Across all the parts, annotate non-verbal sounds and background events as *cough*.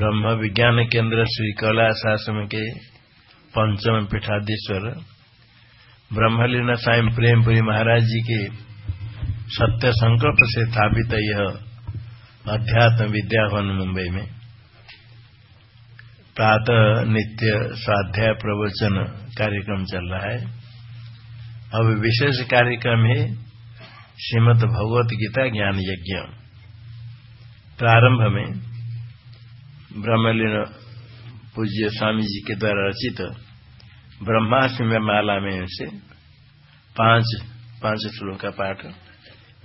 ब्रह्म विज्ञान केंद्र श्री कैलाश आश्रम के पंचम पीठाधीश्वर ब्रह्मलीन साई प्रेमपुरी महाराज जी के सत्य संकल्प से स्थापित यह अध्यात्म विद्याभवन मुंबई में। प्रातः नित्य स्वाध्याय प्रवचन कार्यक्रम चल रहा है। अब विशेष कार्यक्रम है श्रीमद भगवत गीता ज्ञान यज्ञ। प्रारंभ में ब्रह्मलीन पूज्य स्वामी जी के द्वारा रचित ब्रह्माष्टमी माला में से पाँच पाँच श्लोक का पाठ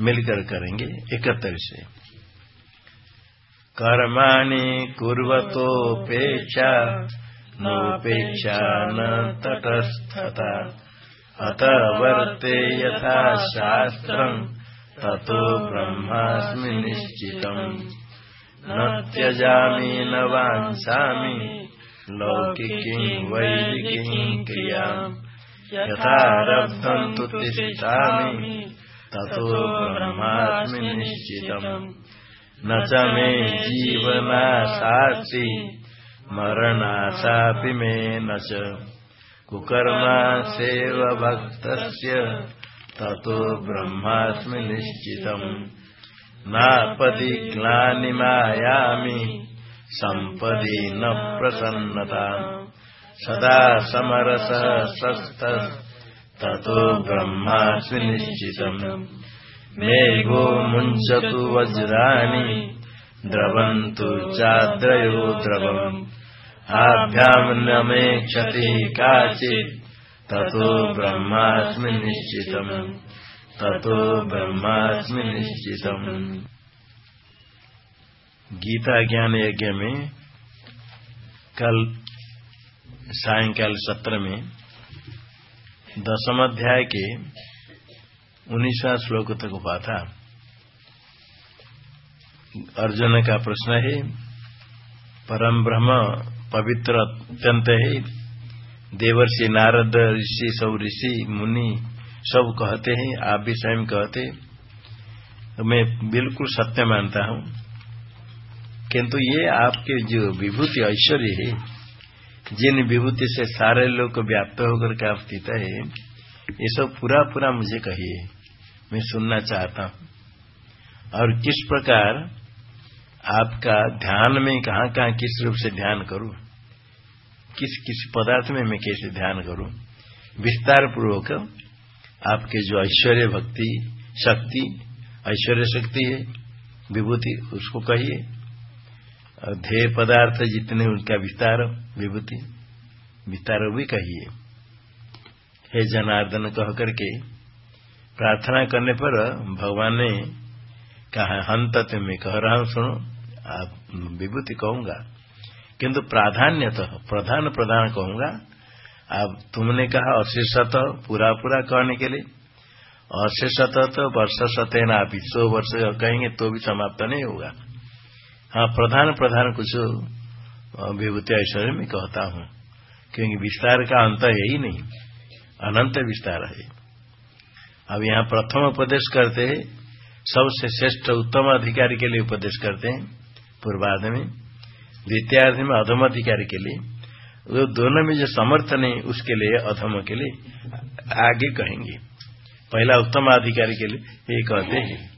मिलकर करेंगे इकहत्तर से। कर्माणि कुर्वतोपेक्षा नोपेक्षा न तटस्थता। अत वर्ते यथा शास्त्रम् ततो ब्रह्मास्मि निश्चितम्। न त्यजामि न वाञ्छामि लौकिकीम् वैदिकीम् क्रियाम् यथारब्धम् तु तिष्ठामि, ततो ब्रह्मास्मि निश्चितम्। न च मे जीवनाशास्ति मरणाशापि मे न च। कुकर्मा सेव भक्तस्य ततो ब्रह्मास्मि निश्चितम्। नापदि ग्लानिमायामि सम्पदि न प्रसन्नता। सदा समरसः स्वस्थः ततो ब्रह्मास्मि निश्चितम् मेघो मुञ्चतु वज्राणि। द्रवन्तु चाद्रयो द्रवम्। आभ्याम् न मे क्षतिः ब्रह्मास्मि निश्चितम्। ततो ब्रह्मास्मि निश्चितम् गीता ज्ञान यज्ञ में कल सायकाल सत्र में दसम अध्याय के उन्नीसवा श्लोक तक हुआ था अर्जुन का प्रश्न है, परम ब्रह्म पवित्र अत्यंत है, देवर्षि नारद, ऋषि सौ ऋषि, मुनि सब कहते हैं, आप भी स्वयं कहते तो मैं बिल्कुल सत्य मानता हूँ। किंतु ये आपके जो विभूति ऐश्वर्य है, जिन विभूति से सारे लोग व्याप्त होकर के आप स्थित है, ये सब पूरा पूरा मुझे कहिए। मैं सुनना चाहता हूँ। और किस प्रकार आपका ध्यान में कहाँ कहाँ किस रूप से ध्यान करूँ? किस किस पदार्थ में मैं कैसे ध्यान करूँ? विस्तार पूर्वक आपके जो ऐश्वर्य भक्ति, शक्ति, ऐश्वर्य शक्ति है, विभूति, उसको कहिए। ध्येय पदार्थ जितने उनका विस्तार, विभूति, विस्तार भी कहिए। हे जनार्दन, कह करके प्रार्थना करने पर भगवान ने कहा, हंत मैं कह रहा हूँ, सुनो, आप विभूति कहूँगा, किंतु प्राधान्यतः, प्रधान प्रधान कहूँगा अब तुमने कहा शत पूरा पूरा कहने के लिए। शत तो वर्ष शत ना आप सौ वर्ष कहेंगे तो भी समाप्त नहीं होगा। हाँ प्रधान प्रधान कुछ विभूति ऐश्वर्य में कहता हूँ, क्योंकि विस्तार का अंत है ही नहीं, अनंत विस्तार है। अब यहाँ प्रथम उपदेश करते हैं, सबसे श्रेष्ठ उत्तम अधिकारी के लिए उपदेश करते हैं पूर्वाध में द्वितीयार्थ में अधम अधिकारी के लिए। वो दोनों में जो समर्थन है उसके लिए अधम के लिए आगे कहेंगे। पहला उत्तम अधिकारी के लिए ये कहते हैं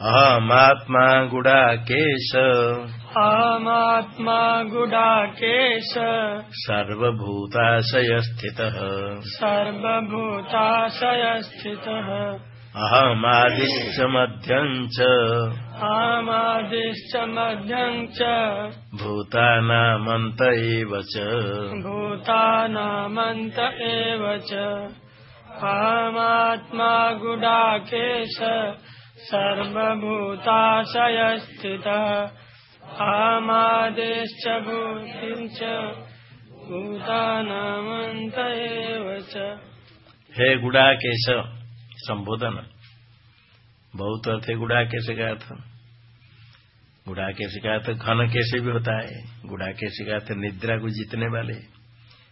अहमात्मा गुडाकेश अहमात्मा गुडाकेश सर्वभूताशय स्थितः। सर्वभूताशय स्थितः। अहमादिश्च मध्यम् च। आमादिश्च मध्यम् च। भूतानामन्त एव च। भूतानामन्त एव च। अहमात्मा गुडाकेश सर्वभूताशय स्थितः आमादिश्च भूतिम् च। भूतानामन्त एव च। हे गुडाकेश संबोधन। बहुत अर्थ है गुड़ा कैसे का अर्थ गुड़ा कैसे का अर्थ घन कैसे भी होता है। गुड़ा कैसे का अर्थ निद्रा को जीतने वाले।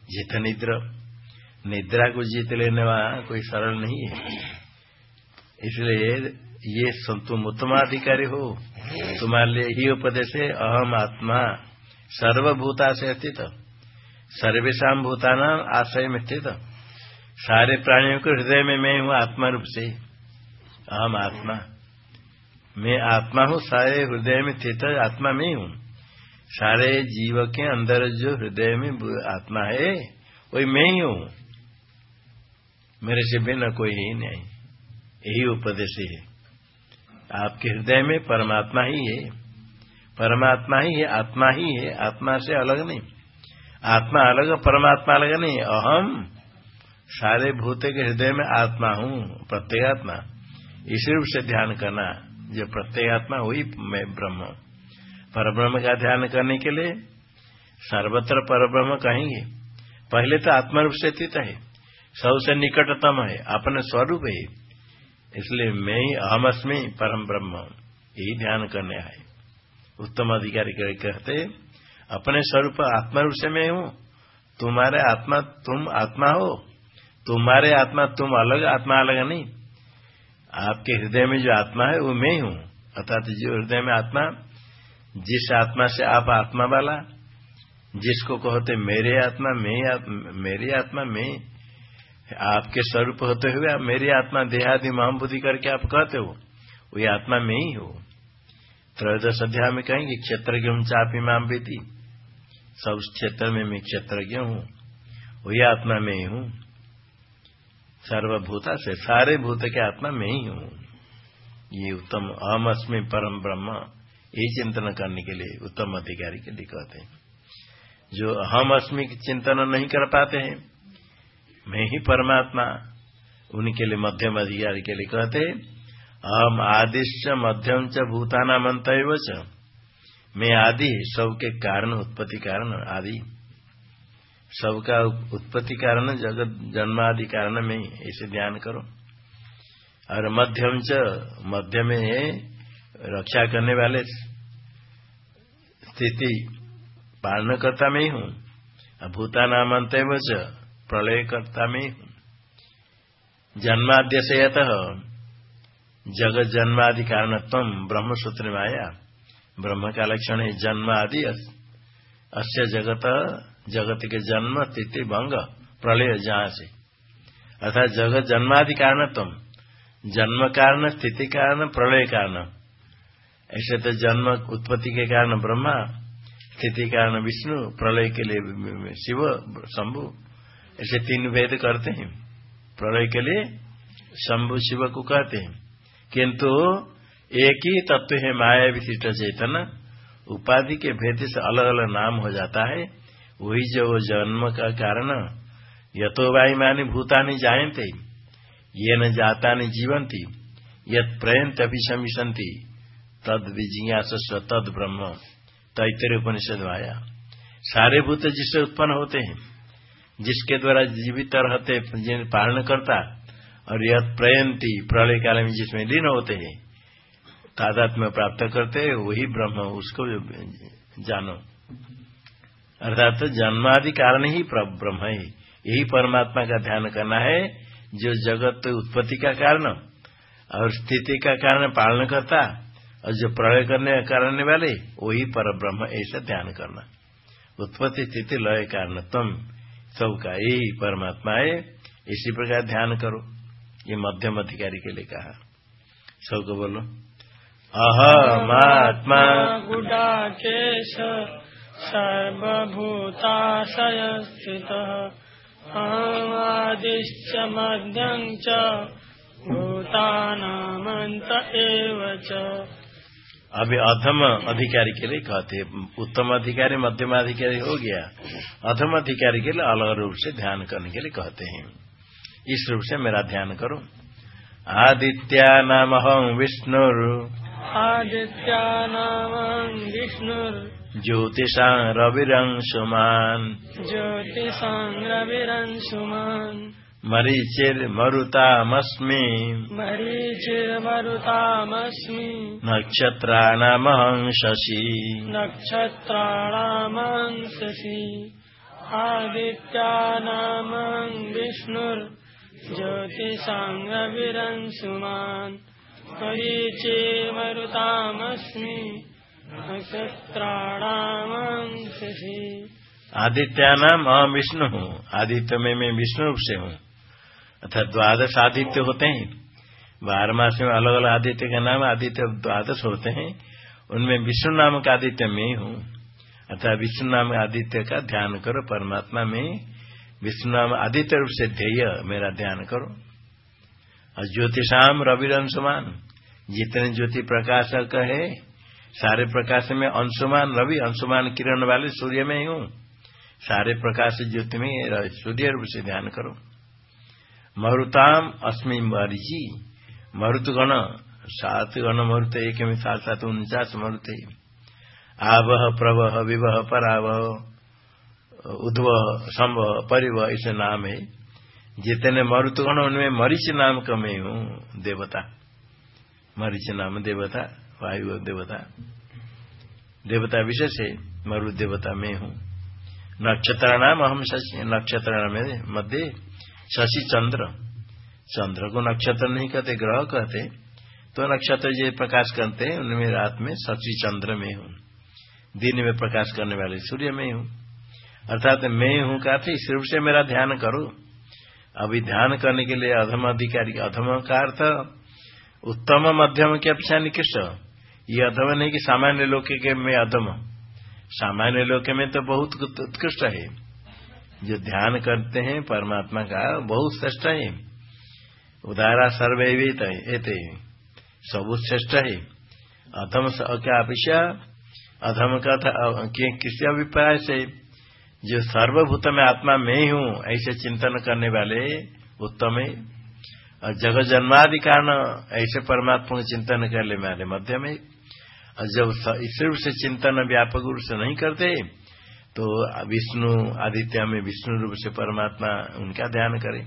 जित निद्रा। निद्रा को जीत लेने वाला कोई सरल नहीं है। इसलिए ये तुम उत्तमाधिकारी हो, तुम्हारे लिए ही उपदेश है, अहम आत्मा। सर्वभूता से स्थित। सर्वेशा भूताना आश्रय में स्थित सारे प्राणियों के हृदय में मैं हूँ आत्मा रूप से। अहम आत्मा। मैं आत्मा हूँ, सारे हृदय में स्थित आत्मा में हूँ। सारे जीव के अंदर जो हृदय में आत्मा है, वही मैं ही हूँ। मेरे से बिना कोई ही नहीं। यही उपदेश है। आपके हृदय में परमात्मा ही है। परमात्मा ही है, आत्मा ही है। आत्मा से अलग नहीं। आत्मा अलग, परमात्मा अलग नहीं। अहम सारे भूत के हृदय में आत्मा हूँ प्रत्येगात्मा इसी रूप से ध्यान करना, जो प्रत्येगात्मा वही मैं ब्रह्म। पर ब्रह्म का ध्यान करने के लिए सर्वत्र पर ब्रह्म कहेंगे। पहले तो आत्मा रूप से स्थित है, सबसे निकटतम है, अपने स्वरूप है। इसलिए मैं ही अहम अस्मी, परम ब्रह्म। यही ध्यान करने आए। उत्तम अधिकारी कहते, अपने स्वरूप आत्मा रूप से मैं हूँ। तुम्हारे आत्मा, तुम आत्मा हो। तुम्हारे आत्मा, तुम अलग आत्मा अलग नहीं। आपके हृदय में जो आत्मा है, वो मैं हूँ। अर्थात जो हृदय में आत्मा, जिस आत्मा से आप आत्मा वाला, जिसको कहते मेरे आत्मा, मैं मेरी आत्मा, मैं आपके स्वरूप होते हुए आप मेरी आत्मा, देहादि महाबुद्धि करके आप कहते हो, वही आत्मा में ही हो। त्रयोदश अध्याय में कहेंगे क्षेत्र हूँ चापी माम बेटी सब क्षेत्र में मैं क्षेत्रज्ञ हूँ, वही आत्मा में ही हूँ। सर्वभूता से, सारे भूत के आत्मा में ही हूँ। ये उत्तम, अहम अस्मी परम ब्रह्म यही चिंतन करने के लिए उत्तम अधिकारी के लिए कहते हैं। जो अहम अस्मी की चिंतन नहीं कर पाते हैं, मैं ही परमात्मा, उनके लिए मध्यम अधिकारी के लिए कहते अहम आदिश्च मध्यम च भूतानाम च। मैं आदि सबके कारण, उत्पत्ति कारण, आदि। सबका उत्पत्ति कारण, जगत जन्म आदि कारण में ऐसे ध्यान करो। और मध्यम च, मध्य में रक्षा करने वाले स्थिति पालन करता में ही हूँ भूतानाम च, प्रलयकर्ता में जन्माद्य से यत जगत जन्मादि कारणत्व ब्रह्म सूत्र में आया। ब्रह्म का लक्षण है जन्म आदि अस्य जगत जगत के जन्म तिथि भंग प्रलय जहाँ से अर्थात जगत जन्मादि कारण तुम, जन्म कारण, स्थिति कारण, प्रलय कारण। ऐसे तो जन्म उत्पत्ति के कारण ब्रह्मा, स्थिति कारण विष्णु, प्रलय के लिए शिव, शंभु। ऐसे तीन भेद करते हैं। प्रलय के लिए शंभु शिव को कहते हैं। किंतु एक ही तत्व है माया विशिष्ट चेतन। उपाधि के भेद से अलग अलग नाम हो जाता है। वही जो जन्म का कारण यथो वाई मानी भूतानी जायते ये न जाता नहीं जीवंती यद प्रयंत अभी अभिशमिशंती तद विजिज्ञास तद ब्रह्म, तैतरे उपनिषद आया सारे भूत जिससे उत्पन्न होते हैं, जिसके द्वारा जीवित रहते जिन पालन करता, और यह प्रयंती प्रलय काल में जिसमें लीन होते हैं, तादात्म्य प्राप्त करते वही ब्रह्म, उसको जानो। अर्थात जन्मादि कारण ही ब्रह्म है। यही परमात्मा का ध्यान करना है, जो जगत उत्पत्ति का कारण और स्थिति का कारण पालन करता और जो प्रलय करने करने वाले, वही पर ब्रह्म ऐसा ध्यान करना। उत्पत्ति, स्थिति, लय, कारण, तुम सबका यही परमात्मा है। इसी प्रकार ध्यान करो, ये मध्यम अधिकारी के लिए कहा। सबको बोलो, अहमात्मा गुडा गुडाकेश सर्वभूताशय स्थित अहमादिश्च मध्यम च भूतानामन्त एव च। अभी अधम अधिकारी के लिए कहते उत्तम अधिकारी मध्यम अधिकारी हो गया। अधम अधिकारी के लिए अलग रूप से ध्यान करने के लिए कहते हैं। इस रूप से मेरा ध्यान करो। आदित्या नाम हम विष्णु आदित्या नाम विष्णु ज्योतिषा रविरंशुमान। ज्योतिषा रविरंशुमान। मरीचिर्मरुतामस्मि मरीचिर्मरुतामस्मि नक्षत्राणामहं शशि नक्षत्राणामं शशि आदित्यानामं विष्णुर्ज्योतिषाङ्गविरंसुमान् मरीचिर्मरुतामस्मि नक्षत्राणामंसि आदित्यानाम अहम विष्णु हूँ। आदित्य में मैं विष्णु रूप से हूँ। अर्थात द्वादश आदित्य होते हैं। बारह मास में अलग अलग आदित्य के नाम आदित्य द्वादश होते हैं। उनमें विष्णु नाम का आदित्य मैं हूँ। अर्थात विष्णु नाम आदित्य का ध्यान करो। परमात्मा में विष्णु नाम आदित्य रूप से ध्येय मेरा ध्यान करो। और ज्योतिषाम रवि अंशुमान जितने ज्योति प्रकाशक है सारे प्रकाश में अंशुमान, रवि अंशुमान किरण वाले सूर्य में ही हूँ। सारे प्रकाश ज्योति में सूर्य रूप से ध्यान करो। मरुताम अस्मी मरीची मरुत गण, सात गण मरुत एक में सात सात उनचास मरुत आवह, प्रवह, विवह, परावह उद्व संभव परिवह ऐसे नाम है। जितने मरुत गण, उनमें मरीच नाम का मैं हूँ, देवता। मरीच नाम देवता। वायु देवता। देवता विशेष है मरु देवता में हूँ। नक्षत्र नाम शशि, नक्षत्र मध्य शशि चंद्र। चंद्र को नक्षत्र नहीं कहते, ग्रह कहते। तो नक्षत्र जो प्रकाश करते हैं, उनमें रात में शशि चंद्र में हूँ। दिन में प्रकाश करने वाले सूर्य में हूँ। अर्थात मैं हूँ इस रूप से मेरा ध्यान करो। अभी ध्यान करने के लिए अधम अधिकारी, अधम का अर्थ, उत्तम मध्यम की अपेक्षा निकृष्ट। ये अधम नहीं कि सामान्य लोक के में अधम। सामान्य लोक में तो बहुत उत्कृष्ट है। जो ध्यान करते हैं, परमात्मा का बहुत श्रेष्ठ है। उदारा सर्वैवित एते सब श्रेष्ठ है। अधम क्या अपेक्षा? अधम का था किसी अभिप्राय से? जो सर्वभूत में आत्मा में ही हूँ ऐसे चिंतन करने वाले उत्तम है। और जगत जन्मादि कारण ऐसे परमात्मा को चिंतन कर ले वाले मध्य में और जब रूप से चिंतन व्यापक रूप से नहीं करते तो विष्णु आदित्य में विष्णु रूप से परमात्मा उनका ध्यान करें।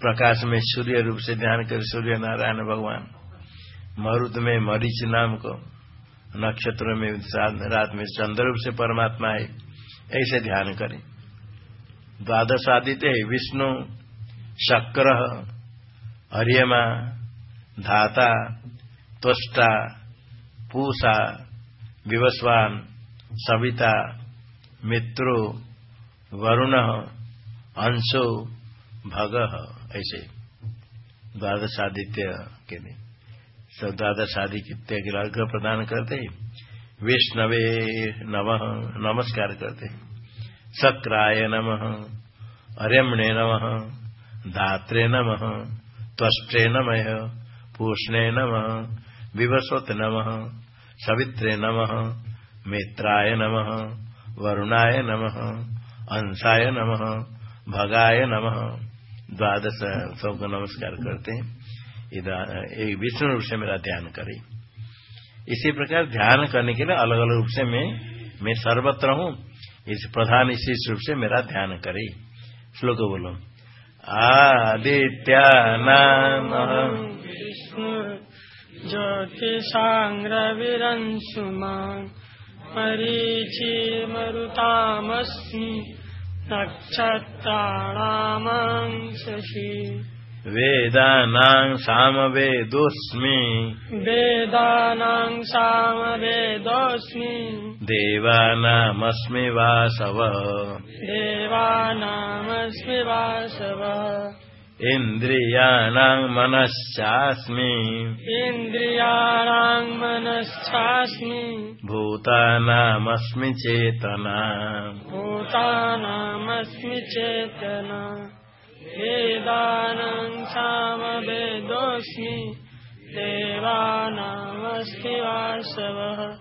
प्रकाश में सूर्य रूप से ध्यान करे सूर्य नारायण भगवान। मरुद में मरीच नाम को, नक्षत्र में रात में चंद्र रूप से परमात्मा है, ऐसे ध्यान करें। द्वादश आदित्य विष्णु, शक्र, हरियमा, धाता, त्वष्टा पूषा विवस्वान, सविता, मित्रो, वरुण, अंशो, भग, ऐसे द्वादश आदित्य के लिए सब द्वादश आदित्य के अर्घ प्रदान करते विष्णवे नम, नमस्कार करते शक्राय नम अर्यमणे नम, धात्रे नम त्वष्ट्रे नम, पूष्णे नम, विवस्वत नम सवित्रे नम, मित्राय नम, वरुणाय नम, अंशाय नम, भगाय नम। द्वादश सबको नमस्कार करते हैं। विष्णु रूप से मेरा ध्यान करें। इसी प्रकार ध्यान करने के लिए अलग अलग रूप से मैं मैं सर्वत्र हूँ। इस प्रधान इसी रूप से मेरा ध्यान करे। श्लोक बोलो। आदित्या नाम। ज्योतिषाङ्ग्रविरंशुमान् मरीचि मरुतामस्मि नक्षत्राणामां शशि वेदानां सामवेदोऽस्मि। वेदानां सामवेदोऽस्मि। देवानामस्मि वासव। देवानामस्मि वासव इन्द्रियाणां मनश्चास्मि। इन्द्रियाणां मनश्चास्मि। भूतानामस्मि चेतना। भूतानामस्मि चेतना। वेदानां सामवेदोऽस्मि। देवानामस्मि वासवः।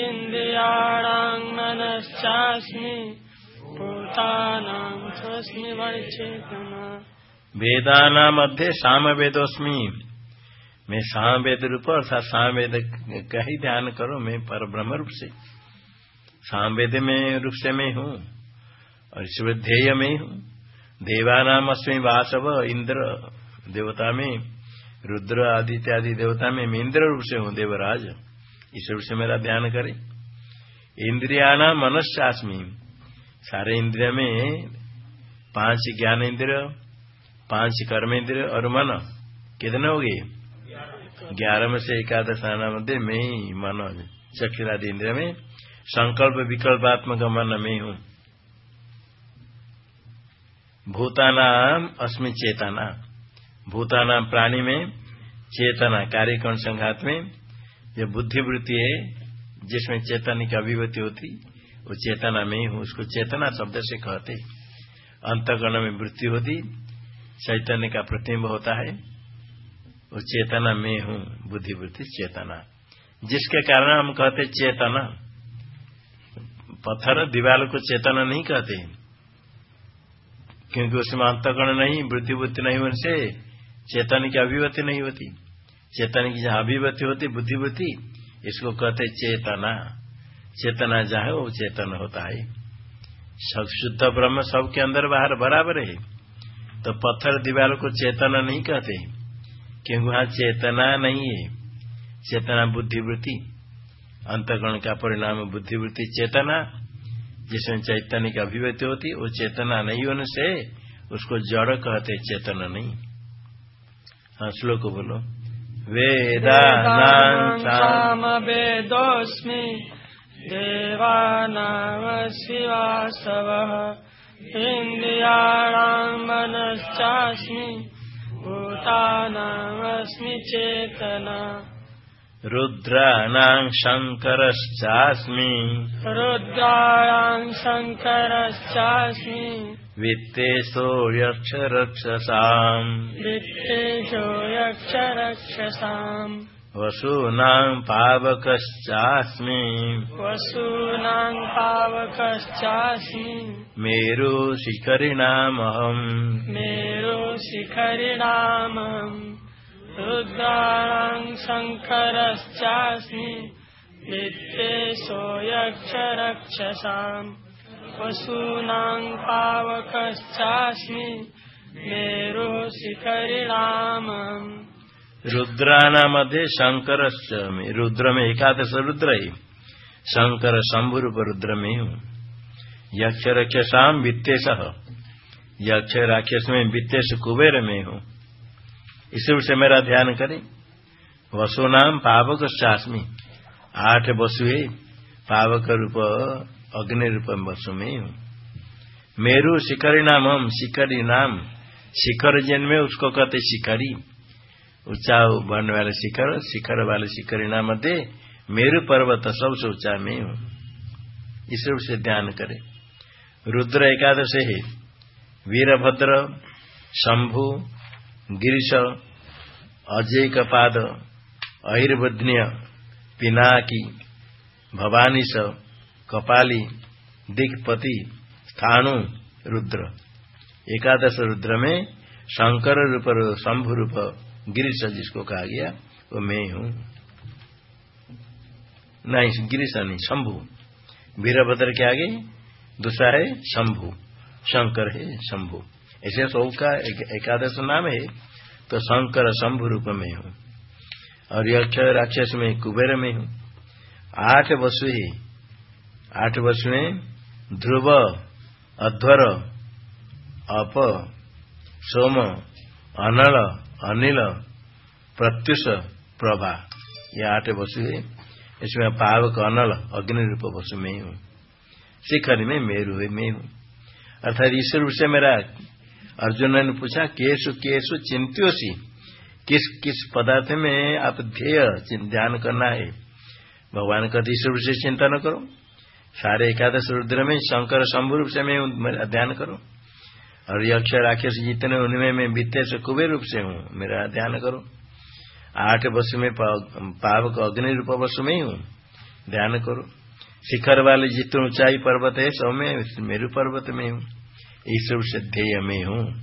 इन्द्रियाणां मनश्चास्मि। भूतानां स्वस्मि वैचेतना। वेदाना मध्य साम वेदोस्मी मैं साम वेद रूप अर्थात सामवेद का ही ध्यान करो, मैं पर ब्रह्म रूप से। सामवेद में रूप से मैं हूँ, और ईश्वर ध्येय में हूँ। देवानाम अस्मी वासव, इंद्र, देवता में, रुद्र आदि इत्यादि देवता में मैं इंद्र रूप से हूँ, देवराज। इस रूप से मेरा ध्यान करे। इंद्रियाना मनस्यास्मी सारे इंद्रिय में पाँच ज्ञान इंद्रिय पाँच कर्म इंद्रिय और मन, कितने हो गए ग्यारह में से एकादश आना मध्य में ही मन चक्षुरादि इंद्रिय में संकल्प विकल्पात्मक मन में हूँ भूतानाम अस्मि चेतना। भूतानाम प्राणी में चेतना कार्यकरण संघात में जो बुद्धिवृत्ति है, जिसमें चेतन की अभिवृत्ति होती, वो चेतना में ही हूँ। उसको चेतना शब्द से कहते। अंतकरण में वृत्ति होती चैतन्य का प्रतिम्ब होता है। वो चेतना में हूँ बुद्धिवृत्ति चेतना। जिसके कारण हम कहते चेतना। पत्थर दीवार को चेतना नहीं कहते। क्योंकि उसमें अंतकरण नहीं बुद्धिवृत्ति नहीं होने से चेतन की अभिवृत्ति नहीं होती। चेतन की जहाँ अभिवृत्ति होती बुद्धिवृत्ति इसको कहते चेतना। चेतना जहाँ वो चेतन होता है। सब शुद्ध ब्रह्म सबके अंदर बाहर, बराबर है। तो पत्थर दीवार को चेतना नहीं कहते क्योंकि वहाँ चेतना नहीं है। चेतना बुद्धिवृत्ति। अंतकरण का परिणाम बुद्धिवृत्ति चेतना। जिसमें चैतन्य की अभिव्यक्ति होती वो चेतना नहीं होने से उसको जड़ कहते चेतना नहीं। हाँ श्लोक बोलो। वेदोस्मी देवानामशिवासवः इन्द्रियाणाम् मनश्चास्मि भूतानामस्मि चेतना। रुद्राणाम् शङ्करश्चास्मि। रुद्राणाम् शङ्करश्चास्मि। वित्तेशो यक्षरक्षसाम् वित्तेषो यक्षरक्षसाम् वशूनां पावकश्चास्मि। पशूनां पावकश्चास्मि। मेरो शिखरिणामहं मेरो शिखरिणामम् रुद्राणां शङ्करश्चास्मि। वित्ते सोऽयक्ष रक्षसाम् पशूनां पावकश्चास्मि। मेरो शिखरिणाम रुद्राना मध्य शंकर रुद्र में एकादश रुद्र। ही शंकर शंभु रूप रुद्र में हूँ। यक्ष रक्षसाम वित्तेश यक्ष राक्षस में वित्तेश कुबेर में हूँ। इस रूप से मेरा ध्यान करें। वसु नाम पावक शास्मी आठ वसु है पावक रूप, अग्नि रूप वसु में हूँ। मेरु शिखरी नाम हम शिखरी नाम। शिखर जन में उसको कहते शिखरी। ऊँचा बढ़ने वाले शिखर शिखर वाले शिखर मध्य मेरु पर्वत सबसे ऊँचा में हूँ। इस रूप से ध्यान करें। रुद्र एकादश है। वीरभद्र, शंभु, गिरीश, अजय कपाद अहिर्बध्य पिनाकी, भवानीश, कपाली, दिग्पति, स्थाणु, रुद्र। एकादश रुद्र में शंकर रूप, शंभु रूप गिरीश जिसको कहा गया, वो मैं हूँ नहीं गिरीश नहीं, शंभु। वीरभद्र के आगे, दूसरा है शंभु। शंकर है शंभु। ऐसे सब का एकादश नाम है तो शंकर शंभु रूप में हूँ। और यक्ष राक्षस में, कुबेर में हूँ। आठ वसु ही। आठ वसु में, ध्रुव, अध्वर, अप, सोम, अनल अनिल प्रत्युष प्रभा। ये आठ वसु है इसमें पावक अनल, अग्नि रूप वसु में हूँ शिखर में मेरु है मैं हूँ अर्थात इस रूप से मेरा अर्जुन ने पूछा केसु केसु चिंत्योसी किस किस पदार्थ में आप ध्येय ध्यान करना है? भगवान का इस रूप से चिंता न करो। सारे एकादश रुद्र में शंकर शंभु रूप से मैं ध्यान करो। और यक्ष राक्षस जितने उनमें मैं बीते से कुबेर रूप से हूँ। मेरा ध्यान करो। आठ वर्ष में पावक अग्नि रूप वर्ष में ही हूँ। ध्यान करो। शिखर वाले जितने ऊंचाई पर्वत है, सब में, मेरु पर्वत में हूँ। इस रूप से ध्येय में हूँ।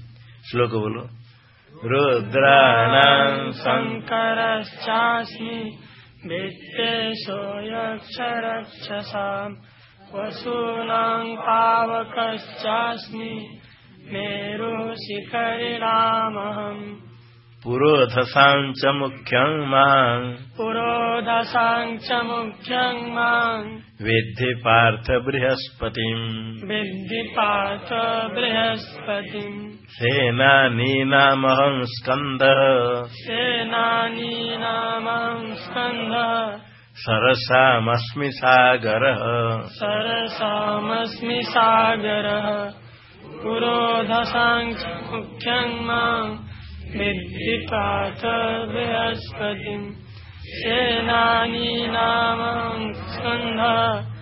श्लोक बोलो। रुद्राणाम शंकर रक्षसाम् पावकश्चास्मि मेरु शिखरिणामहम् पुरोधसाम् च मुख्यम् माम्। पुरोधसाम् च मुख्यम् माम्। विद्धि पार्थ बृहस्पतिम्। विद्धि पार्थ बृहस्पतिम्। सेनानीनामहम् स्कन्दः। सेनानीनामहम् स्कन्दः। सरसामस्मि सागरः। सरसामस्मि सागरः पुरोधसाङ् च मुख्यम् माम् विद्धि पाथ बृहस्पतिम् सेनानीनामहं स्कन्धः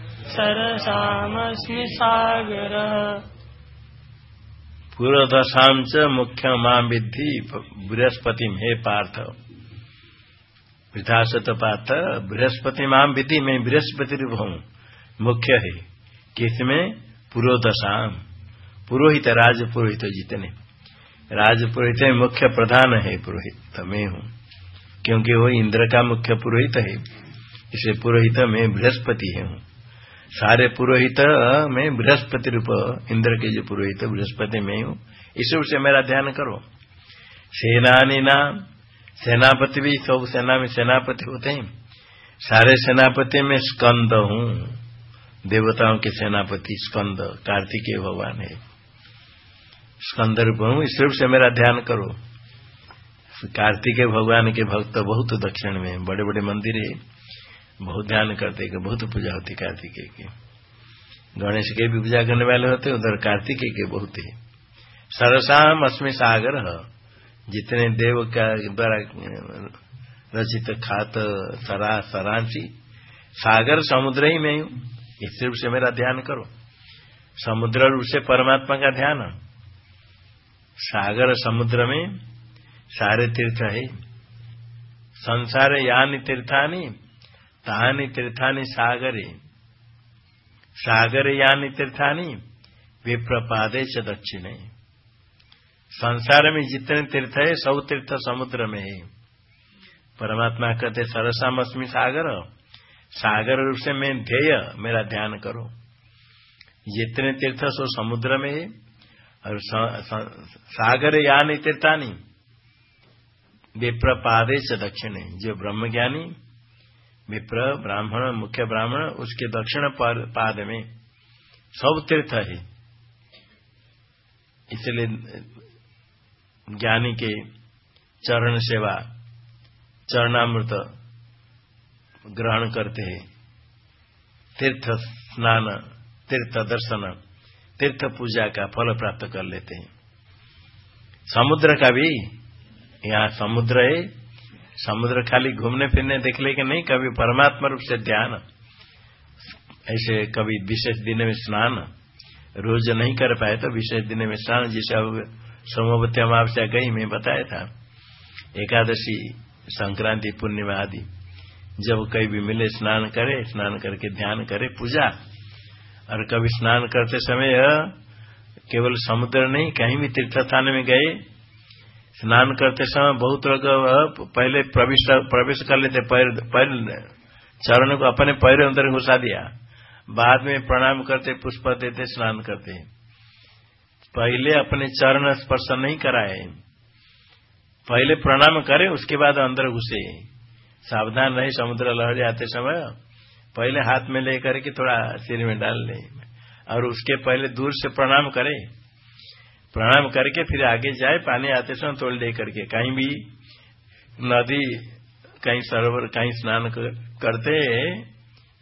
च मुख्य माम विद्धि बृहस्पति। हे पार्थ वृथाशत पार्थ बृहस्पति माम विधि में बृहस्पति रूप हूँ। मुख्य है, किसमें? पुरोदशाम पुरोहित राज पुरोहित जितने। राज पुरोहित मुख्य प्रधान है पुरोहित मैं हूँ। क्योंकि वो इंद्र का मुख्य पुरोहित है, इसे पुरोहित में बृहस्पति है हूँ। सारे पुरोहित में बृहस्पति रूप, इंद्र के जो पुरोहित, बृहस्पति में हूँ। इस रूप से मेरा ध्यान करो। सेनानी नाम, सेनापति भी सब सेना में सेनापति होते हैं। सारे सेनापति में स्कंद हूँ। देवताओं के सेनापति स्कंद, कार्तिकेय भगवान है। स्कंद रूप हूँ इस रूप से मेरा ध्यान करो। कार्तिकेय भगवान के भक्त बहुत दक्षिण में बड़े बड़े मंदिर है बहुत ध्यान करते कि बहुत पूजा होती कार्तिकेय की। गणेश के भी पूजा करने वाले होते उधर कार्तिकेय के बहुत ही। सरसाम अस्मि सागर जितने देव का द्वारा रचित खात, सरा, सरांची, सागर समुद्र ही में हूँ। इस रूप से मेरा ध्यान करो। समुद्र रूप से परमात्मा का ध्यान सागर समुद्र में सारे तीर्थ है। संसार यानी तीर्थानी, तानी तीर्थानी सागरे। सागरे यानी तीर्थानी, विप्रपादे च दक्षिणे। संसार में जितने तीर्थ है, सब तीर्थ समुद्र में है। परमात्मा कहते, सरसामस्मी सागर सागर रूप से मैं ध्येय, मेरा ध्यान करो। जितने तीर्थ सो समुद्र में है और सागर यानी तीर्थानी विप्रपादे च दक्षिणे, जो ब्रह्म ज्ञानी विप्र ब्राह्मण, मुख्य ब्राह्मण, उसके दक्षिण पाद में सब तीर्थ है। इसलिए ज्ञानी के चरण सेवा, चरणामृत ग्रहण करते हैं। तीर्थ स्नान, तीर्थ दर्शन तीर्थ पूजा का फल प्राप्त कर लेते हैं। समुद्र का भी, यहाँ समुद्र है, समुद्र खाली घूमने फिरने देख ले कि नहीं, कभी परमात्मा रूप से ध्यान, ऐसे कभी विशेष दिन में स्नान, रोज नहीं कर पाए तो विशेष दिन में स्नान, जिसे अब सोमवती अमावस्या गई, मैं बताया था। एकादशी, संक्रांति, पूर्णिमा आदि, जब कहीं भी मिले, स्नान करे, स्नान करके ध्यान करे, पूजा और कभी स्नान करते समय केवल समुद्र नहीं, कहीं भी तीर्थ स्थान में गए, स्नान करते समय बहुत लोग पहले प्रवेश प्रवेश कर लेते, पैर पैर, चरण को अपने पैर अंदर घुसा दिया। बाद में प्रणाम करते, पुष्प देते, स्नान करते। पहले अपने चरण स्पर्श नहीं कराए। पहले प्रणाम करे, उसके बाद अंदर घुसे। सावधान रहे, समुद्र लहर आते समय। पहले हाथ में लेकर के थोड़ा सिर में डाल ले। और उसके पहले दूर से प्रणाम करे। प्रणाम करके फिर आगे जाए, पानी आते समय तोड़ दे करके। कहीं भी नदी, कहीं सरोवर, कहीं स्नान करते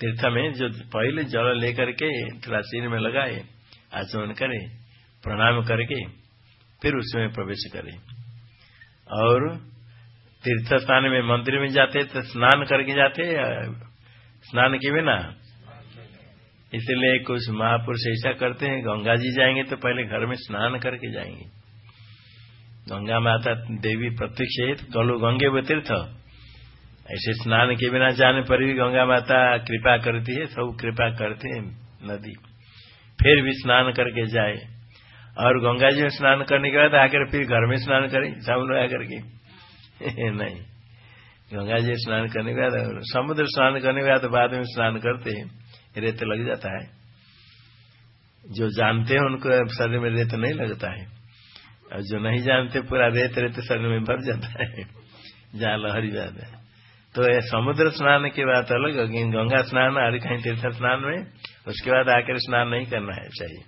तीर्थ में, जो पहले जल लेकर के थोड़ा सिर में लगाए, आचमन करे, प्रणाम करके फिर उसमें प्रवेश करे। और तीर्थ स्थान में मंदिर में जाते तो स्नान करके जाते स्नान के बिना। इसलिए कुछ महापुरुष ऐसा करते हैं, गंगा जी जाएँगे तो पहले घर में स्नान करके जाएँगे। गंगा माता देवी प्रत्यक्ष है कलु गंगे वो ऐसे स्नान के बिना जाने पर भी गंगा माता कृपा करती है, सब कृपा करते हैं नदी। फिर भी स्नान करके जाए। और गंगा जी में स्नान करने के बाद आकर फिर घर में स्नान करें सब लोग आकर के। *laughs* नहीं। गंगा जी स्नान करने के बाद, समुद्र स्नान करने के बाद बाद में स्नान करते हैं, रेत लग जाता है। जो जानते हैं उनको शरीर में रेत नहीं लगता है, और जो नहीं जानते पूरा रेत रेत शरीर में भर जाता है। जहाँ लहरी जाता है। तो ये समुद्र स्नान की बात अलग गंगा स्नान और कहीं तीर्थ स्नान में, उसके बाद आकर स्नान नहीं करना है चाहिए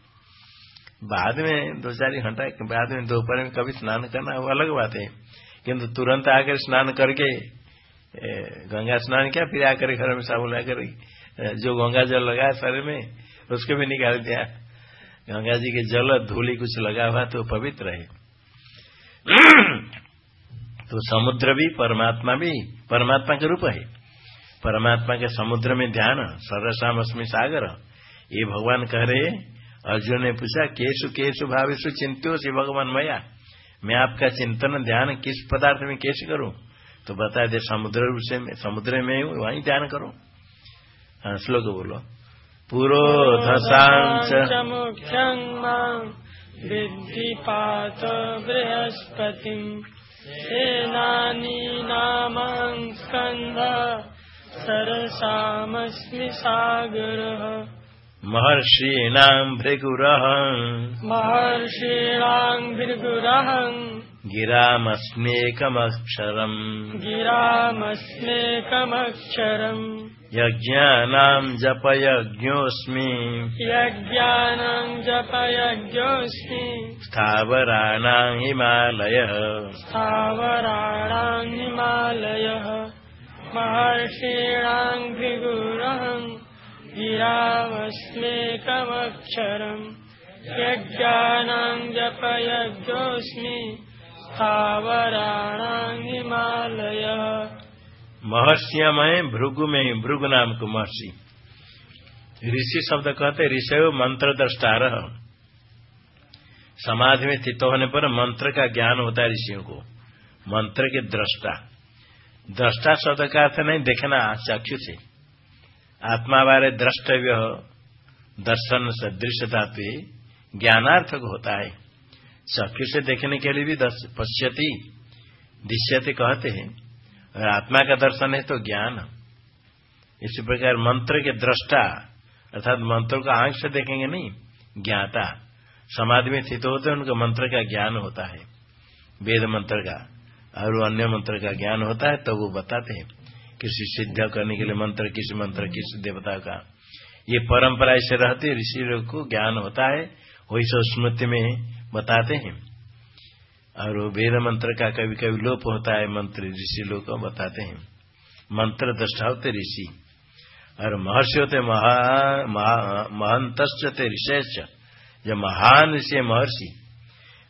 बाद में दो चार घंटा बाद में दोपहर में कभी स्नान करना, वो अलग बात है। किंतु तुरंत आकर स्नान करके गंगा स्नान किया, फिर आकर घर में साबुन आकर जो गंगा जल लगा शरीर में, उसको भी निकाल दिया। गंगा जी के जल धूली कुछ लगा हुआ तो पवित्र है। तो समुद्र भी परमात्मा भी, परमात्मा के रूप है। परमात्मा के समुद्र में ध्यान सरसाम अस्मी सागर। ये भगवान कह रहे अर्जुन ने पूछा केसु केसु भावेशु चिंत्यो से भगवान मया? मैं आपका चिंतन, ध्यान किस पदार्थ में कैसे करूँ? तो बता दे समुद्र से समुद्र में वहीं ध्यान करो। हाँ श्लोक बोलो। पुरोधसाञ्च मुख्यं माँ विद्धि पात बृहस्पतिम् सेनानीनामां स्कन्ध सरसामस्मि सागरः। महर्षीणाम् भृगुरहम् महर्षीणाम् भृगुरहम् गिरामस्मेकमक्षरम्। गिरामस्मेकमक्षरम्। यज्ञानाम् जपयज्ञोऽस्मि। यज्ञानाम् जपयज्ञोऽस्मि। स्थावराणाम् हिमालयः। स्थावराणाम् हिमालयः। महर्षीणाम् भृगुरहम् गिरामस्मेकमक्षरम्। यज्ञानाम् जपयज्ञोऽस्मि। स्थावराणाम् हिमालयः महर्षिया में भृगु में भृगु नाम को महर्षि ऋषि शब्द कहते ऋषि मंत्र दृष्टार समाधि में स्थित होने पर मंत्र का ज्ञान होता है ऋषियों को। मंत्र के दृष्टा दृष्टा शब्द का अर्थ नहीं, देखना चक्षु से। आत्मा बारे द्रष्टव्य, दर्शन सदृश धातु ज्ञानार्थक होता है। चक्षु से देखने के लिए भी पश्यति, दृश्यते कहते हैं। और आत्मा का दर्शन है तो ज्ञान। इसी प्रकार मंत्र के दृष्टा, अर्थात मंत्र को आँख से देखेंगे नहीं, ज्ञाता। समाधि में स्थित होते हैं, उनको मंत्र का ज्ञान होता है। वेद मंत्र का और अन्य मंत्र का ज्ञान होता है तो वो बताते हैं। किसी सिद्ध करने के लिए मंत्र, किसी मंत्र, किसी देवता का। ये परंपरा ऐसे रहती ऋषि को ज्ञान होता है, वही सब स्मृति में बताते हैं। और वेद मंत्र का कभी कभी लोप होता है, मंत्र ऋषि लोग बताते हैं। मंत्र दृष्टा होते ऋषि। और महर्षि होते महंत ऋषय जो महान ऋषि महर्षि।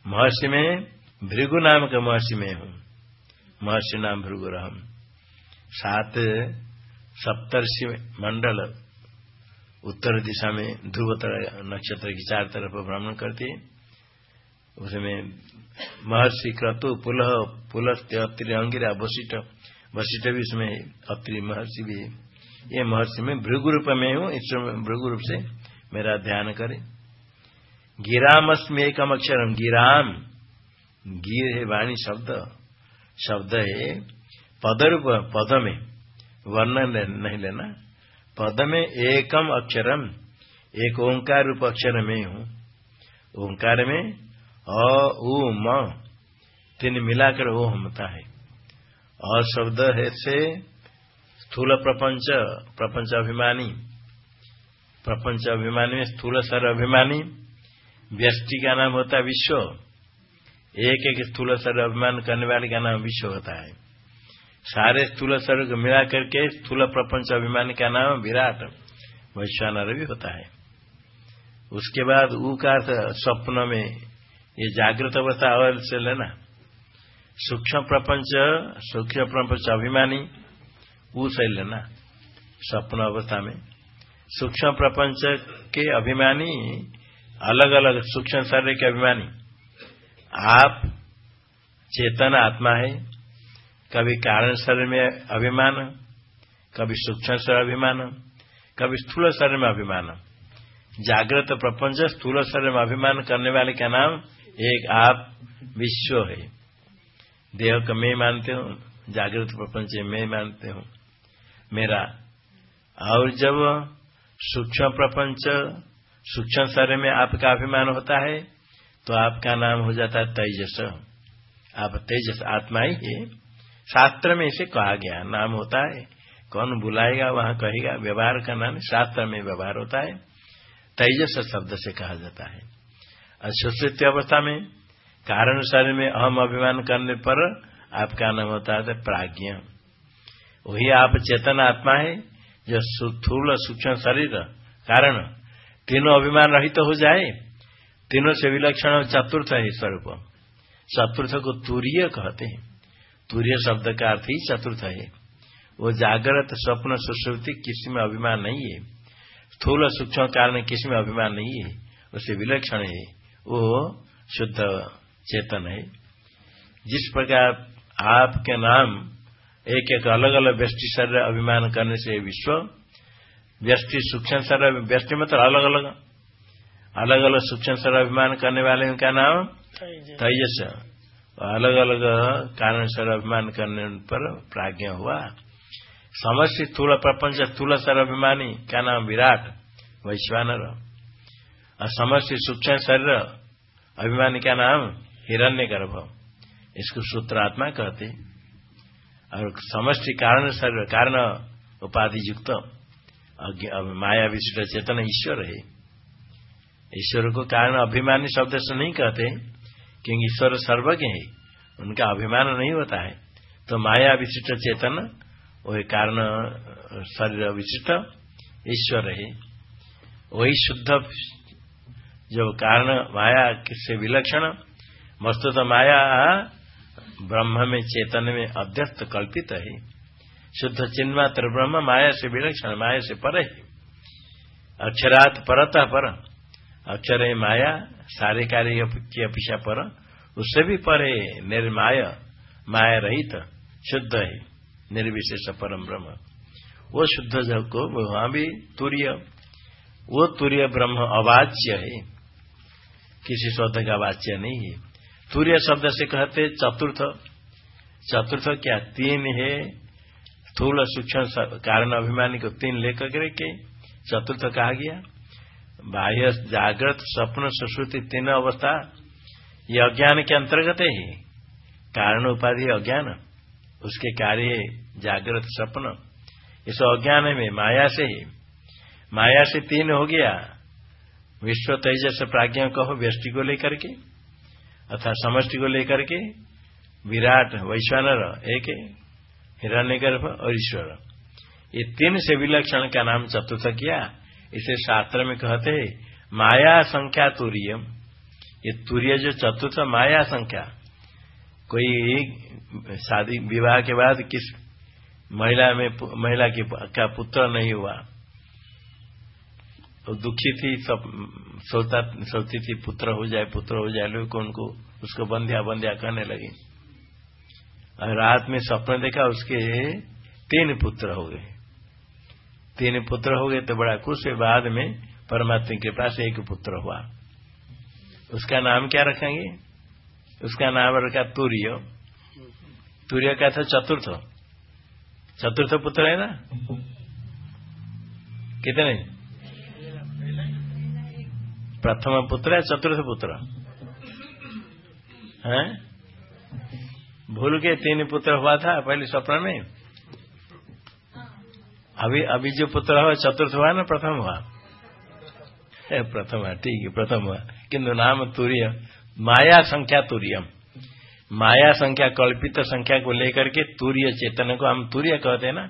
महर्षि में भृगु नाम का महर्षि में हूँ। महर्षि नाम भृगु रहम। सात सप्तर्षि मंडल उत्तर दिशा में ध्रुव नक्षत्र की चार तरफ़ भ्रमण करते उसमें महर्षि क्रतु पुलह पुलस्त्य अत्रि अंगिरा वशिष्ठ वशिष्ठ भी उसमें अत्रि महर्षि भी। ये महर्षि में भृगु रूप में हूँ, इस भृगु रूप से मेरा ध्यान करे। गिरामस्म एकम अक्षरम गिराम। गिर है वाणी शब्द। शब्द है पद रूप पद में वर्ण नहीं लेना। पद में एकम अक्षरम एक ओंकार रूप अक्षर में हूँ। ओंकार में अ उ म तीन मिलाकर वो हमता है। और शब्द है से स्थूल प्रपंच प्रपंच अभिमानी। प्रपंच अभिमानी में स्थूल सर अभिमानी। व्यष्टि का नाम होता है विश्व। एक एक स्थूल सर अभिमान करने वाले का नाम विश्व होता है। सारे स्थूल सर को मिला करके स्थूल प्रपंच अभिमानी का नाम विराट, वैश्वानर भी होता है। उसके बाद ऊ का स्वप्न में ये जागृत अवस्था और से लेना सूक्ष्म प्रपंच सूक्ष्म प्रपंच अभिमानी, वो से लेना स्वप्न अवस्था में। सूक्ष्म प्रपंच के अभिमानी अलग अलग सूक्ष्म शरीर के अभिमानी। आप चेतन आत्मा है, कभी कारण शरीर में अभिमान, कभी सूक्ष्म शरीर अभिमान, कभी स्थूल शरीर में अभिमान। जागृत प्रपंच स्थूल शरीर में अभिमान करने वाले का नाम एक आप विश्व है। देह का मैं मानते हूँ, जागृत प्रपंच मैं मानते हूँ। मेरा और जब सूक्ष्म प्रपंच, सूक्ष्म शरीर में आपका अभिमान होता है तो आपका नाम हो जाता है तेजस। आप तेजस आत्मा ही है। शास्त्र में इसे कहा गया, नाम होता है। कौन बुलाएगा, वहाँ कहेगा, व्यवहार का नाम शास्त्र में व्यवहार होता है। तेजस शब्द से कहा जाता है। सुश्रुति अवस्था में कारण शरीर में अहम अभिमान करने पर आपका नाम होता है प्राज्ञ। वही आप चेतन आत्मा है, जो स्थूल सूक्ष्म शरीर। कारण, तीनों अभिमान रहित तो हो जाए, तीनों से विलक्षण चतुर्थ है स्वरूप। चतुर्थ को तूर्य कहते हैं। तूर्य शब्द का अर्थ ही चतुर्थ है। वो जागृत स्वप्न सुश्रुति किसी में अभिमान नहीं है। स्थूल सूक्ष्म कारण किसी में अभिमान नहीं है। उसे विलक्षण है। वो शुद्ध चेतन है। जिस प्रकार आपके नाम एक एक अलग अलग व्यष्टि शरीर अभिमान करने से विश्व व्यष्टि सूक्ष्म शरीर व्यष्टि मतलब अलग अलग अलग अलग सूक्ष्म शरीर अभिमान करने वाले का नाम? तेजस। अलग अलग कारण शरीर अभिमान करने पर प्राज्ञ हुआ। समस्त स्थूल प्रपंच स्थूल शरीर अभिमानी। क्या नाम? विराट। वैश्वानर। और समस्त सूक्ष्म शरीर, अभिमान का नाम? हिरण्य गर्भ इसको सूत्र आत्मा कहते और समष्टि कारण शरीर, कारण उपाधि युक्त माया विशिष्ट चेतन ईश्वर है। ईश्वर को कारण अभिमानी शब्द से नहीं कहते, क्योंकि ईश्वर सर्वज्ञ है। उनका अभिमान नहीं होता है। तो माया विशिष्ट चेतन वही कारण शरीर विशिष्ट ईश्वर है। वही शुद्ध जो कारण माया से विलक्षण? वस्तु तो माया ब्रह्म में चेतन में अध्यस्त कल्पित है। शुद्ध चिन्मात्र ब्रह्म माया से विलक्षण, माया से पर है। अक्षरात परतः पर। अक्षर है माया सारे कार्य की अपेक्षा पर। उससे भी पर है निर्माय माया रहित शुद्ध है, निर्विशेष परम ब्रह्म। वो शुद्ध जब को वहाँ भी तुर्य। वो तुर्य ब्रह्म अवाच्य है। किसी शब्द का वाच्य नहीं है। सूर्य शब्द से कहते चतुर्थ। चतुर्थ क्या? तीन है। स्थूल सूक्ष्म कारण अभिमानी को तीन लेकर के चतुर्थ कहा गया। बाह्य जागृत स्वप्न सुश्रुति तीन अवस्था। ये अज्ञान के अंतर्गत है। कारण उपाधि अज्ञान। उसके कार्य जागृत स्वप्न। इस अज्ञान में माया से ही। माया से तीन हो गया। विश्व तेजस प्राज्ञा कहो, व्यष्टि को लेकर के, अर्थात समष्टि को लेकर के, विराट वैश्वानर, एक हिरण्य गर्भ और ईश्वर। ये तीन से विलक्षण का नाम चतुर्थ किया। इसे शास्त्र में कहते हैं, माया संख्या तूर्य ये तूर्य जो चतुर्थ माया संख्या, कोई शादी विवाह के बाद किस महिला में महिला की का पुत्र नहीं हुआ। तो दुखी थी, सब सोता सोती थी, पुत्र हो जाए, पुत्र हो जाए, लोग उनको उसको बंध्या बंध्या करने लगे। रात में स्वप्न देखा उसके तीन पुत्र हो गए। तीन पुत्र हो गए तो बड़ा खुश है बाद में परमात्मा के पास एक पुत्र हुआ। उसका नाम क्या रखेंगे? उसका नाम रखा तूर्य। तूर्य का था चतुर्थ। चतुर्थ पुत्र है ना? कितने? प्रथम पुत्र है चतुर्थ पुत्र? है? भूल के तीन पुत्र हुआ था, पहले स्वप्न में? अभी अभी जो पुत्र हुआ, चतुर्थ हुआ ना, प्रथम हुआ? प्रथम हुआ, ठीक है, प्रथम हुआ। किंतु नाम तूर्य, माया संख्या तूर्यम। माया संख्या, कल्पित संख्या को लेकर के तूर्य चेतन को हम तूर्य कहते हैं ना?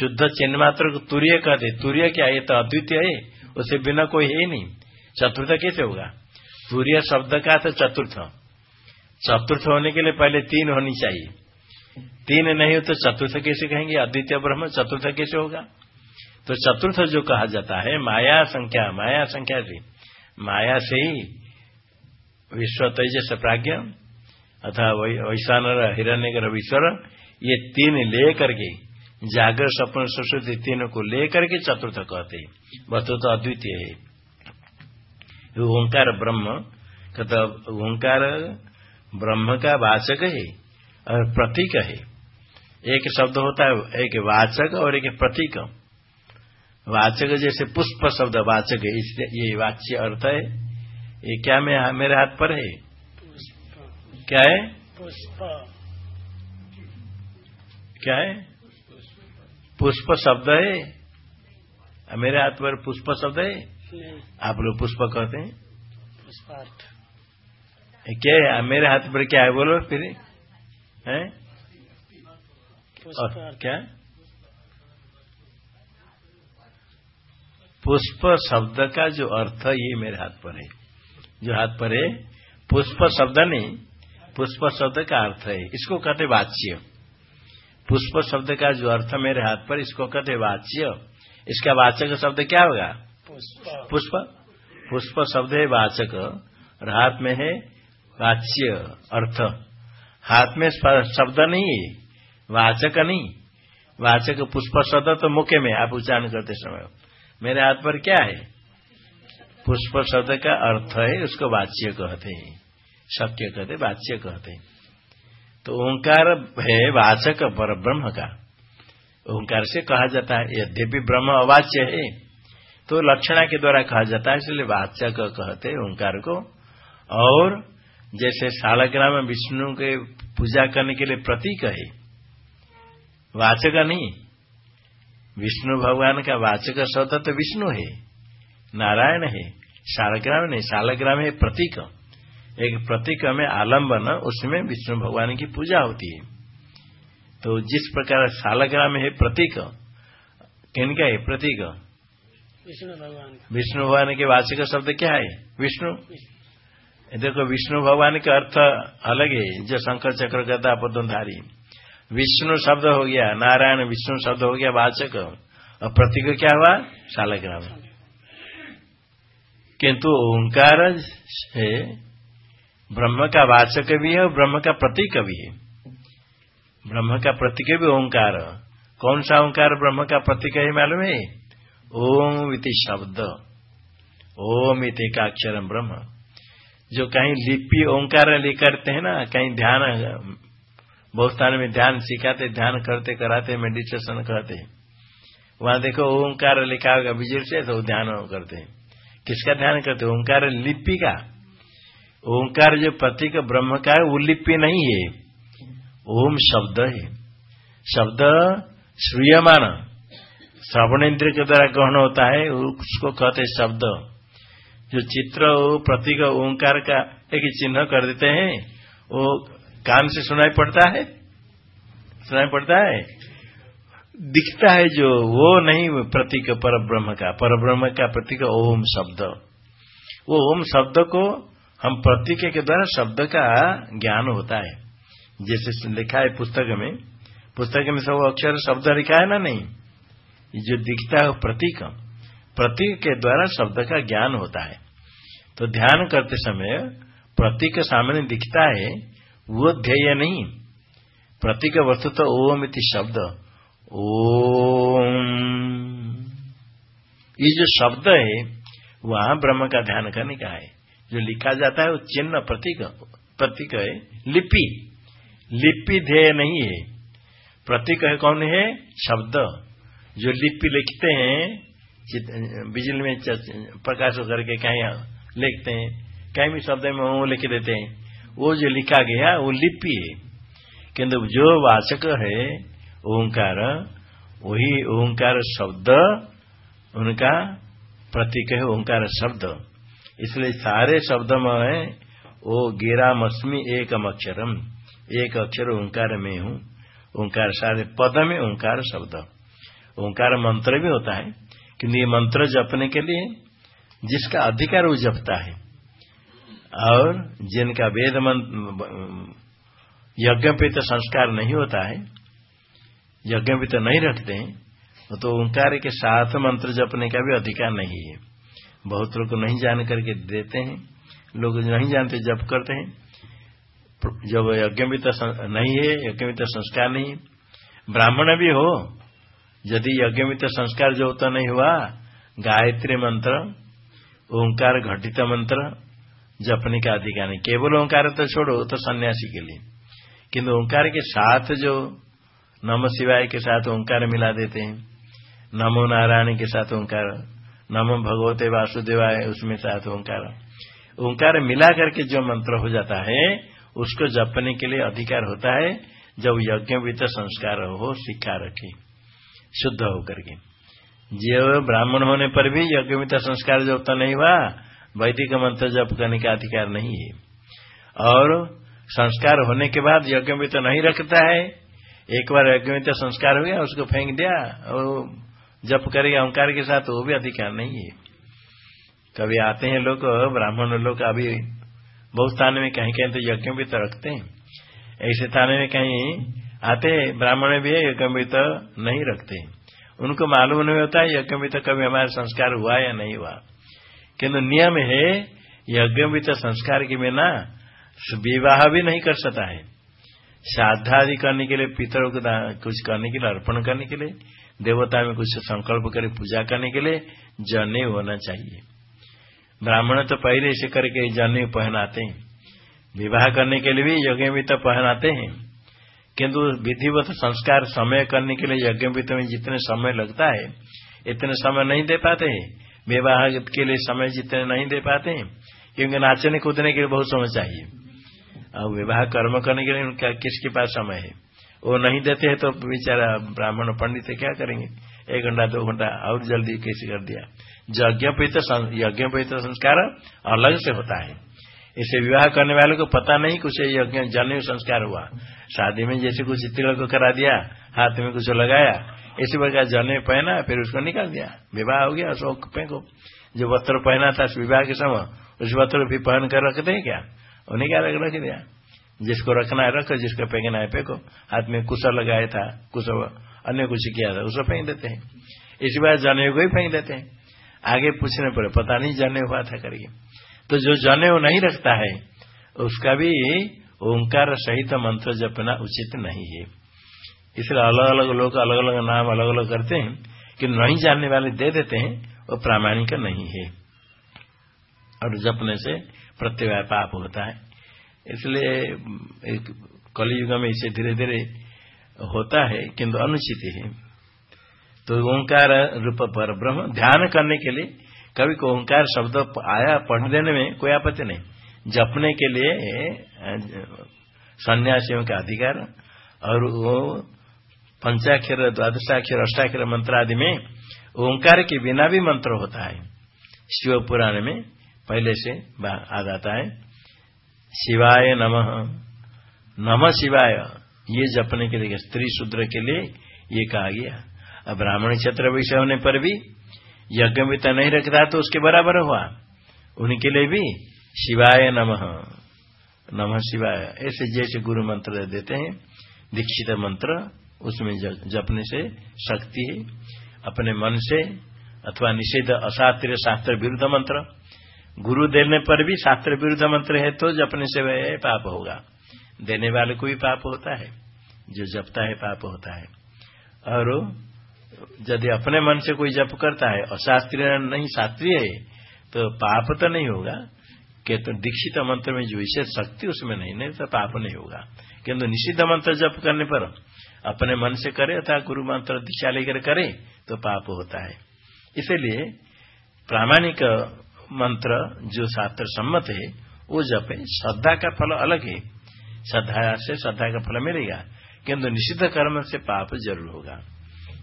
शुद्ध चिन्ह मात्र को तूर्य कहते तूर्य क्या, ये तो अद्वितीय है, उसे बिना कोई है ही नहीं। चतुर्थ कैसे होगा? सूर्य शब्द का था चतुर्थ। चतुर्थ होने के लिए पहले तीन होनी चाहिए। तीन नहीं हो तो चतुर्थ कैसे कहेंगे? अद्वितीय ब्रह्म चतुर्थ कैसे होगा? तो चतुर्थ जो कहा जाता है, माया संख्या माया संख्या से। माया से ही विश्व तेजस प्राज्ञ, अथवा वैश्वानर हिरण्य ईश्वर ये तीन ले करके जागर, सपन, सुश्रुति तीनों को लेकर के चतुर्थ कहते वस्तु तो अद्वितीय है। ओंकार ब्रह्म ओंकार ब्रह्म का वाचक है और प्रतीक है। एक शब्द होता है एक वाचक और एक प्रतीक। वाचक जैसे पुष्प शब्द वाचक है इसलिए ये वाच्य अर्थ है। ये क्या मैं मेरे हाथ पर है? क्या है? पुष्प। क्या है? पुष्प शब्द है। मेरे हाथ पर पुष्प शब्द है। आप लोग पुष्प कहते हैं? पुष्पार्थ। क्या है? मेरे हाथ पर क्या है? बोलो फिर। है? और क्या? पुष्प शब्द का जो अर्थ ये मेरे हाथ पर है। जो हाथ पर है पुष्प शब्द नहीं पुष्प शब्द का अर्थ है। इसको कहते वाच्य। पुष्प शब्द का जो अर्थ मेरे हाथ पर इसको कहते वाच्य। इसका वाचक शब्द क्या होगा? पुष्प। पुष्प? शब्द है वाचक। और हाथ में है वाच्य, अर्थ। हाथ में शब्द नहीं है, वाचक नहीं। वाचक पुष्प शब्द तो मुख्य में, आप उच्चारण करते समय। मेरे हाथ पर क्या है? पुष्प शब्द का अर्थ है, उसको वाच्य कहते हैं। शक्य कहते, वाच्य कहते हैं। तो ओंकार है वाचक पर ब्रह्म का। ओंकार से कहा जाता है यद्यपि ब्रह्म अवाच्य है। तो लक्षणा के द्वारा कहा जाता है, इसलिए वाचक कहते ओंकार को। और जैसे सालग्राम विष्णु के पूजा करने के लिए प्रतीक है, वाचक नहीं। विष्णु भगवान का वाचक शब्द तो विष्णु है, नारायण है, शालग्राम नहीं, शालग्राम है प्रतीक। एक प्रतीक में आलंबन उसमें विष्णु भगवान की पूजा होती है। तो जिस प्रकार शालग्राम है प्रतीक किनका है प्रतीक? विष्णु भगवान विष्णु भगवान के वाचक शब्द क्या है? विष्णु? देखो विष्णु भगवान का अर्थ अलग है जो शंकर चक्र गदा पदधारी विष्णु शब्द हो गया नारायण विष्णु शब्द हो गया वाचक। और प्रतीक क्या हुआ? शालग्राम। किंतु ओंकार है ब्रह्म का वाचक भी है और ब्रह्म का प्रतीक भी है। ब्रह्म का प्रतीक भी ओंकार। कौन सा ओंकार ब्रह्म का प्रतीक है मालूम है? ओम इति शब्द ओम इति का अक्षर ब्रह्म। जो कहीं लिपि ओंकार करते हैं ना, कहीं ध्यान, बहुत स्थान में ध्यान सिखाते, ध्यान करते, कराते मेडिटेशन करते वहाँ देखो ओंकार लिखा होगा, विजय से तो ध्यान करते हैं। किसका ध्यान करते ओंकार लिपि का। ओंकार जो प्रतीक ब्रह्म का है, वो लिपि नहीं है। ओम शब्द है। शब्द श्रूयमान श्रवण इंद्र के द्वारा ग्रहण होता है, उसको कहते शब्द। जो चित्र प्रतीक ओंकार का एक चिन्ह कर देते हैं, वो कान से सुनाई पड़ता है? सुनाई पड़ता है? दिखता है जो, वो नहीं प्रतीक पर ब्रह्म का। पर ब्रह्म का प्रतीक ओम शब्द। वो ओम शब्द को हम प्रतीक के द्वारा शब्द का ज्ञान होता है। जैसे लिखा है पुस्तक में पुस्तक में सब अक्षर शब्द लिखा है ना नहीं? जो दिखता है प्रतीक प्रतीक के द्वारा शब्द का ज्ञान होता है। तो ध्यान करते समय प्रतीक सामने दिखता है, वो ध्येय नहीं। प्रतीक वस्तु तो ओम इति शब्द। ओम। ये जो शब्द है, वहाँ ब्रह्म का ध्यान करने का है। जो लिखा जाता है, वो चिन्ह प्रतीक प्रतीक है, लिपि। लिपि ध्येय नहीं है। प्रतीक है कौन है? शब्द। जो लिपि लिखते हैं बिजली में प्रकाश करके कहीं लिखते हैं, कहीं भी शब्द में वो लिख देते हैं। वो जो लिखा गया, वो लिपि है। किंतु जो वाचक है, ओंकार, वही ओंकार शब्द, उनका प्रतीक है ओंकार शब्द। इसलिए सारे शब्द में वो गिरामस्मी एकम अक्षरम। एक अक्षर ओंकार में हूँ। ओंकार, सारे पद में ओंकार शब्द। ओंकार मंत्र भी होता है किंतु ये मंत्र जपने के लिए जिसका अधिकार वो जपता है। और जिनका वेद यज्ञ पे तो संस्कार नहीं होता है यज्ञ भी तो नहीं रखते हैं तो ओंकार के साथ मंत्र जपने का भी अधिकार नहीं है। बहुत लोग नहीं जान करके देते हैं, लोग नहीं जानते जप करते हैं। जब यज्ञ भी तो नहीं है यज्ञ भी तो संस्कार नहीं ब्राह्मण भी हो यदि यज्ञ में तो संस्कार जो तो नहीं हुआ, गायत्री मंत्र, ओंकार घटित मंत्र, जपने का अधिकार नहीं। केवल ओंकार तो छोड़ो तो सन्यासी के लिए। किंतु ओंकार के साथ जो नम शिवाय के साथ ओंकार मिला देते हैं, नमो नारायण के साथ ओंकार, नमो भगवते वासुदेवाय उसमें साथ ओंकार। ओंकार मिला करके जो मंत्र हो जाता है, उसको जपने के लिए अधिकार होता है, जब यज्ञ वित्त संस्कार हो, शिक्षा रखे। शुद्ध होकर के। जो ब्राह्मण होने पर भी यज्ञ वित्त संस्कार जब तो नहीं हुआ, वैदिक मंत्र जप करने का अधिकार नहीं है। और संस्कार होने के बाद यज्ञ वित्त नहीं रखता है। एक बार यज्ञ में तो संस्कार हो गया उसको फेंक दिया और जप करेगा ओंकार के साथ वो भी अधिकार नहीं है। कभी आते हैं लोग, ब्राह्मण लोग अभी बहुत स्थान में कहीं कहीं तो यज्ञ भी तो रखते हैं। ऐसे थाने में कहीं आते ब्राह्मण भी है यज्ञ भी तो नहीं रखते उनको मालूम नहीं होता है यज्ञ भी तो कभी हमारा संस्कार हुआ या नहीं हुआ। किन्तु नियम है यज्ञ भी तो संस्कार के बिना विवाह भी नहीं कर सकता है। श्राद्धादि करने के लिए, पितरों को कुछ करने के लिए, अर्पण करने के लिए, देवता में कुछ संकल्प करे पूजा करने के लिए जने होना चाहिए। ब्राह्मण तो पहले इसे करके जने पहनाते हैं। विवाह करने के लिए भी यज्ञ भी तो पहनाते हैं। किंतु विधिवत संस्कार समय करने के लिए यज्ञ में जितने समय लगता है, इतने समय नहीं दे पाते हैं। विवाह के लिए समय जितने नहीं दे पाते हैं, क्योंकि नाचने कूदने के लिए बहुत समय चाहिए। और विवाह कर्म करने के लिए उनका किसके पास समय है? वो नहीं देते हैं तो बेचारा ब्राह्मण पंडित क्या करेंगे? एक घंटा, दो घंटा और जल्दी कैसे कर दिया? यज्ञ तो यज्ञ संस्कार अलग से होता है। इसे विवाह करने वाले को पता नहीं कुछ यज्ञ जन्म संस्कार हुआ। शादी में जैसे कुछ तिलक को करा दिया, हाथ में कुछ लगाया, इसी प्रकार जन्म पहना, फिर उसको निकाल दिया। विवाह हो गया, अशोक फेंको जो वस्त्र पहना था विवाह के समय, उस वस्त्र भी पहन कर रखते हैं क्या? उन्हें क्या रख रख दिया। जिसको रखना है रखो, जिसको फेंकना है फेंको हाथ में कुशा लगाया था कुछ अन्य कुछ किया था, उसको फेंक देते हैं। इसी बार जने को ही फेंक देते हैं। आगे पूछने पर पता नहीं जने हुआ था करके। तो जो जने नहीं रखता है, उसका भी ओंकार सहित मंत्र जपना उचित नहीं है। इसलिए अलग अलग लोग अलग अलग नाम अलग अलग करते हैं कि नहीं जानने वाले दे देते हैं, वो प्रामाणिक नहीं है। और जपने से प्रत्यवाय पाप होता है। इसलिए कलयुग में इसे धीरे धीरे होता है, किंतु अनुचित है। तो ओंकार रूप पर ब्रह्म ध्यान करने के लिए कभी ओंकार शब्द आया पढ़ देने में कोई आपत्ति नहीं। जपने के लिए सन्यासियों का अधिकार और वो पंचाक्षर, द्वादशाक्षर, अष्टाक्षर मंत्र आदि में ओंकार के बिना भी मंत्र होता है। शिव पुराण में पहले से आ जाता है, शिवाय नमः। नम शिवाय। ये जपने के लिए, स्त्री शूद्र के लिए ये कहा गया। अब ब्राह्मण क्षेत्र विषय होने पर भी यज्ञ में नहीं रखता तो उसके बराबर हुआ। उनके लिए भी शिवाय नमः नमः शिवाय। ऐसे जैसे गुरु मंत्र देते हैं, दीक्षित मंत्र, उसमें जपने से शक्ति है अपने मन से, अथवा निषेध अशास्त्रीय शास्त्र विरुद्ध मंत्र। गुरु देने पर भी शास्त्र विरुद्ध मंत्र है तो जपने से वह पाप होगा। देने वाले को भी पाप होता है, जो जपता है पाप होता है। और यदि अपने मन से कोई जप करता है अशास्त्रीय नहीं, शास्त्रीय है तो पाप तो नहीं होगा। कि तो दीक्षित मंत्र में जो विशेष शक्ति उसमें नहीं नहीं तो पाप नहीं होगा। किंतु निषिद्ध मंत्र जप करने पर अपने मन से करे अथवा गुरु मंत्र दीक्षा लेकर करे तो पाप होता है। इसलिए प्रामाणिक मंत्र जो शास्त्र सम्मत है, वो जपे श्रद्धा का फल अलग है। श्रद्धा से श्रद्धा का फल मिलेगा। किंतु निषिद्ध कर्म से पाप ज़रूर होगा।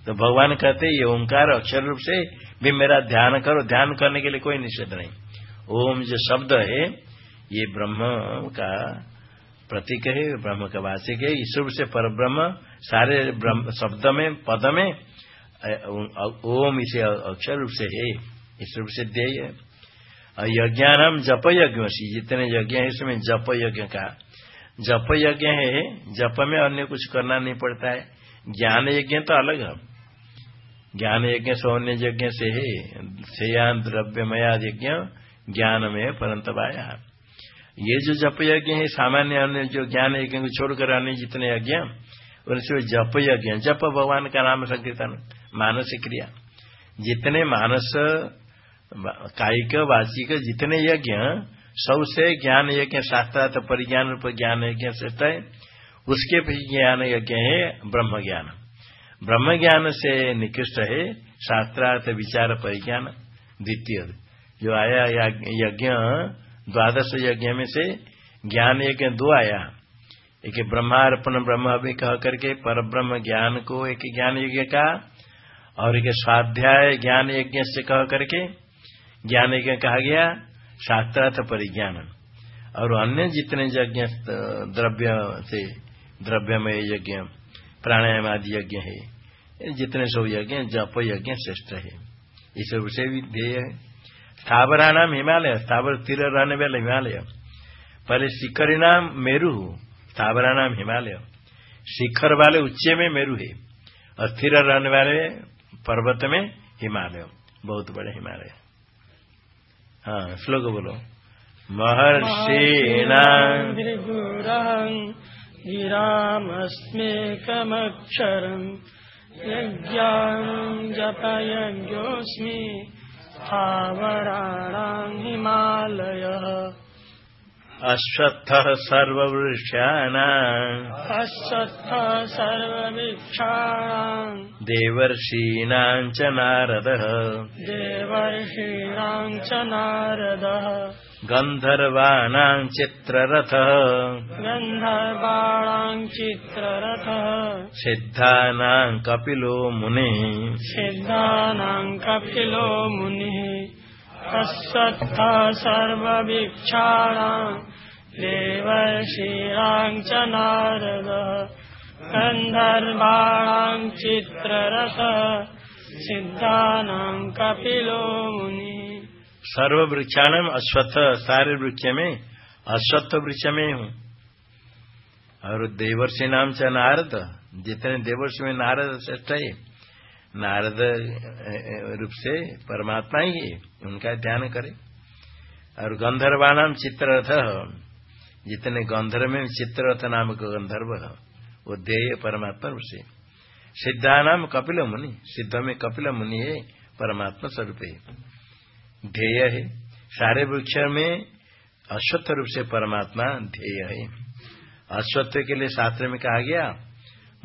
तो भगवान कहते ये ओंकार अक्षर रूप से भी मेरा ध्यान करो। ध्यान करने के लिए कोई निषेध नहीं। ओम जो शब्द है, ये ब्रह्म का प्रतीक है, ब्रह्म का वाचिक है। इस रूप से पर ब्रह्म सारे शब्द में, पद में ओम इसे अक्षर रूप से है, इस रूप से ध्येय है। यज्ञान जप यज्ञ जितने यज्ञ है, इसमें जप यज्ञ का। जप यज्ञ है, जप में अन्य कुछ करना नहीं पड़ता है। ज्ञान यज्ञ तो अलग है। ज्ञान यज्ञ सौन्य यज्ञ से है सेयान द्रव्यमया यज्ञ ज्ञान में परंतवाया ये जो जप यज्ञ है, सामान्य अन्य जो ज्ञान यज्ञ को छोड़कर अन्य जितने यज्ञ, उनसे जप यज्ञ जप भगवान का नाम संकीर्तन, मानस क्रिया। जितने मानस, कायिक, वाचिक, जितने यज्ञ, सबसे ज्ञान यज्ञ शास्त्रार्थ परिज्ञान रूप ज्ञान यज्ञ से है उसके भी ज्ञान यज्ञ है ब्रह्म ज्ञान ब्रह्म ज्ञान से निकृष्ट है, शास्त्रार्थ विचार परिज्ञान द्वितीय। जो आया यज्ञ द्वादश यज्ञ में से ज्ञान यज्ञ दो आया। एक ब्रह्मार्पण, ब्रह्म अभी कह करके पर ब्रह्म ज्ञान को एक ज्ञान यज्ञ का, और एक स्वाध्याय ज्ञान यज्ञ से कह करके ज्ञान यज्ञ कहा गया, शास्त्रार्थ परिज्ञान। और अन्य जितने यज्ञ द्रव्य से, द्रव्यमय यज्ञ प्राणायाम आदि यज्ञ है जितने सब यज्ञ जप यज्ञ श्रेष्ठ है। इस से भी ध्येय है। स्थावरा नाम हिमालय, स्थावर स्थिर रहने वाले हिमालय। पहले शिखर नाम मेरू, स्थावरा नाम हिमालय। शिखर वाले उच्च में मेरू है और स्थिर रहने वाले पर्वत में हिमालय। बहुत बड़े हिमालय। हाँ श्लोक बोलो। महर्षिणा गिरामस्मेकमक्षरम् यज्ञाम् जपयज्ञोऽस्मि स्थावराणाम् हिमालयः अश्वत्थ सर्ववृक्षाणाम्। अश्वत्थ सर्ववृक्षाणाम्। देवर्षीणाम् च नारदः। देवर्षीणाम् च नारदः। गन्धर्वाणाम् चित्ररथः। गन्धर्वाणाम् चित्ररथः। सिद्धानाम् कपिलो मुनिः। सिद्धानाम् कपिलो मुनिः। अश्वत्थ सर्ववीक्षाणाम् देवर्षीणाम् च नारदः गन्धर्वाणाम् चित्ररथः सिद्धानाम् कपिलो मुनिः। सर्व वृक्षाणम अश्वत्थ सारे वृक्ष में अश्वत्थ वृक्ष में हूँ। और देवर्षि नाम से नारद, जितने देवर्षि में नारद श्रेष्ठ है नारद रूप से परमात्मा ही है, उनका ध्यान करे। और गंधर्वाणाम चित्ररथ, जितने गंधर्व में चित्ररथ नाम का गंधर्व, वो देय परमात्मा रूप से। सिद्धानाम कपिल मुनि, सिद्ध में कपिल मुनि है, परमात्मा स्वरूप है। ध्येय है। सारे वृक्ष में अश्वत्थ रूप से परमात्मा ध्येय है। अश्वत्थ के लिए शास्त्र में कहा गया,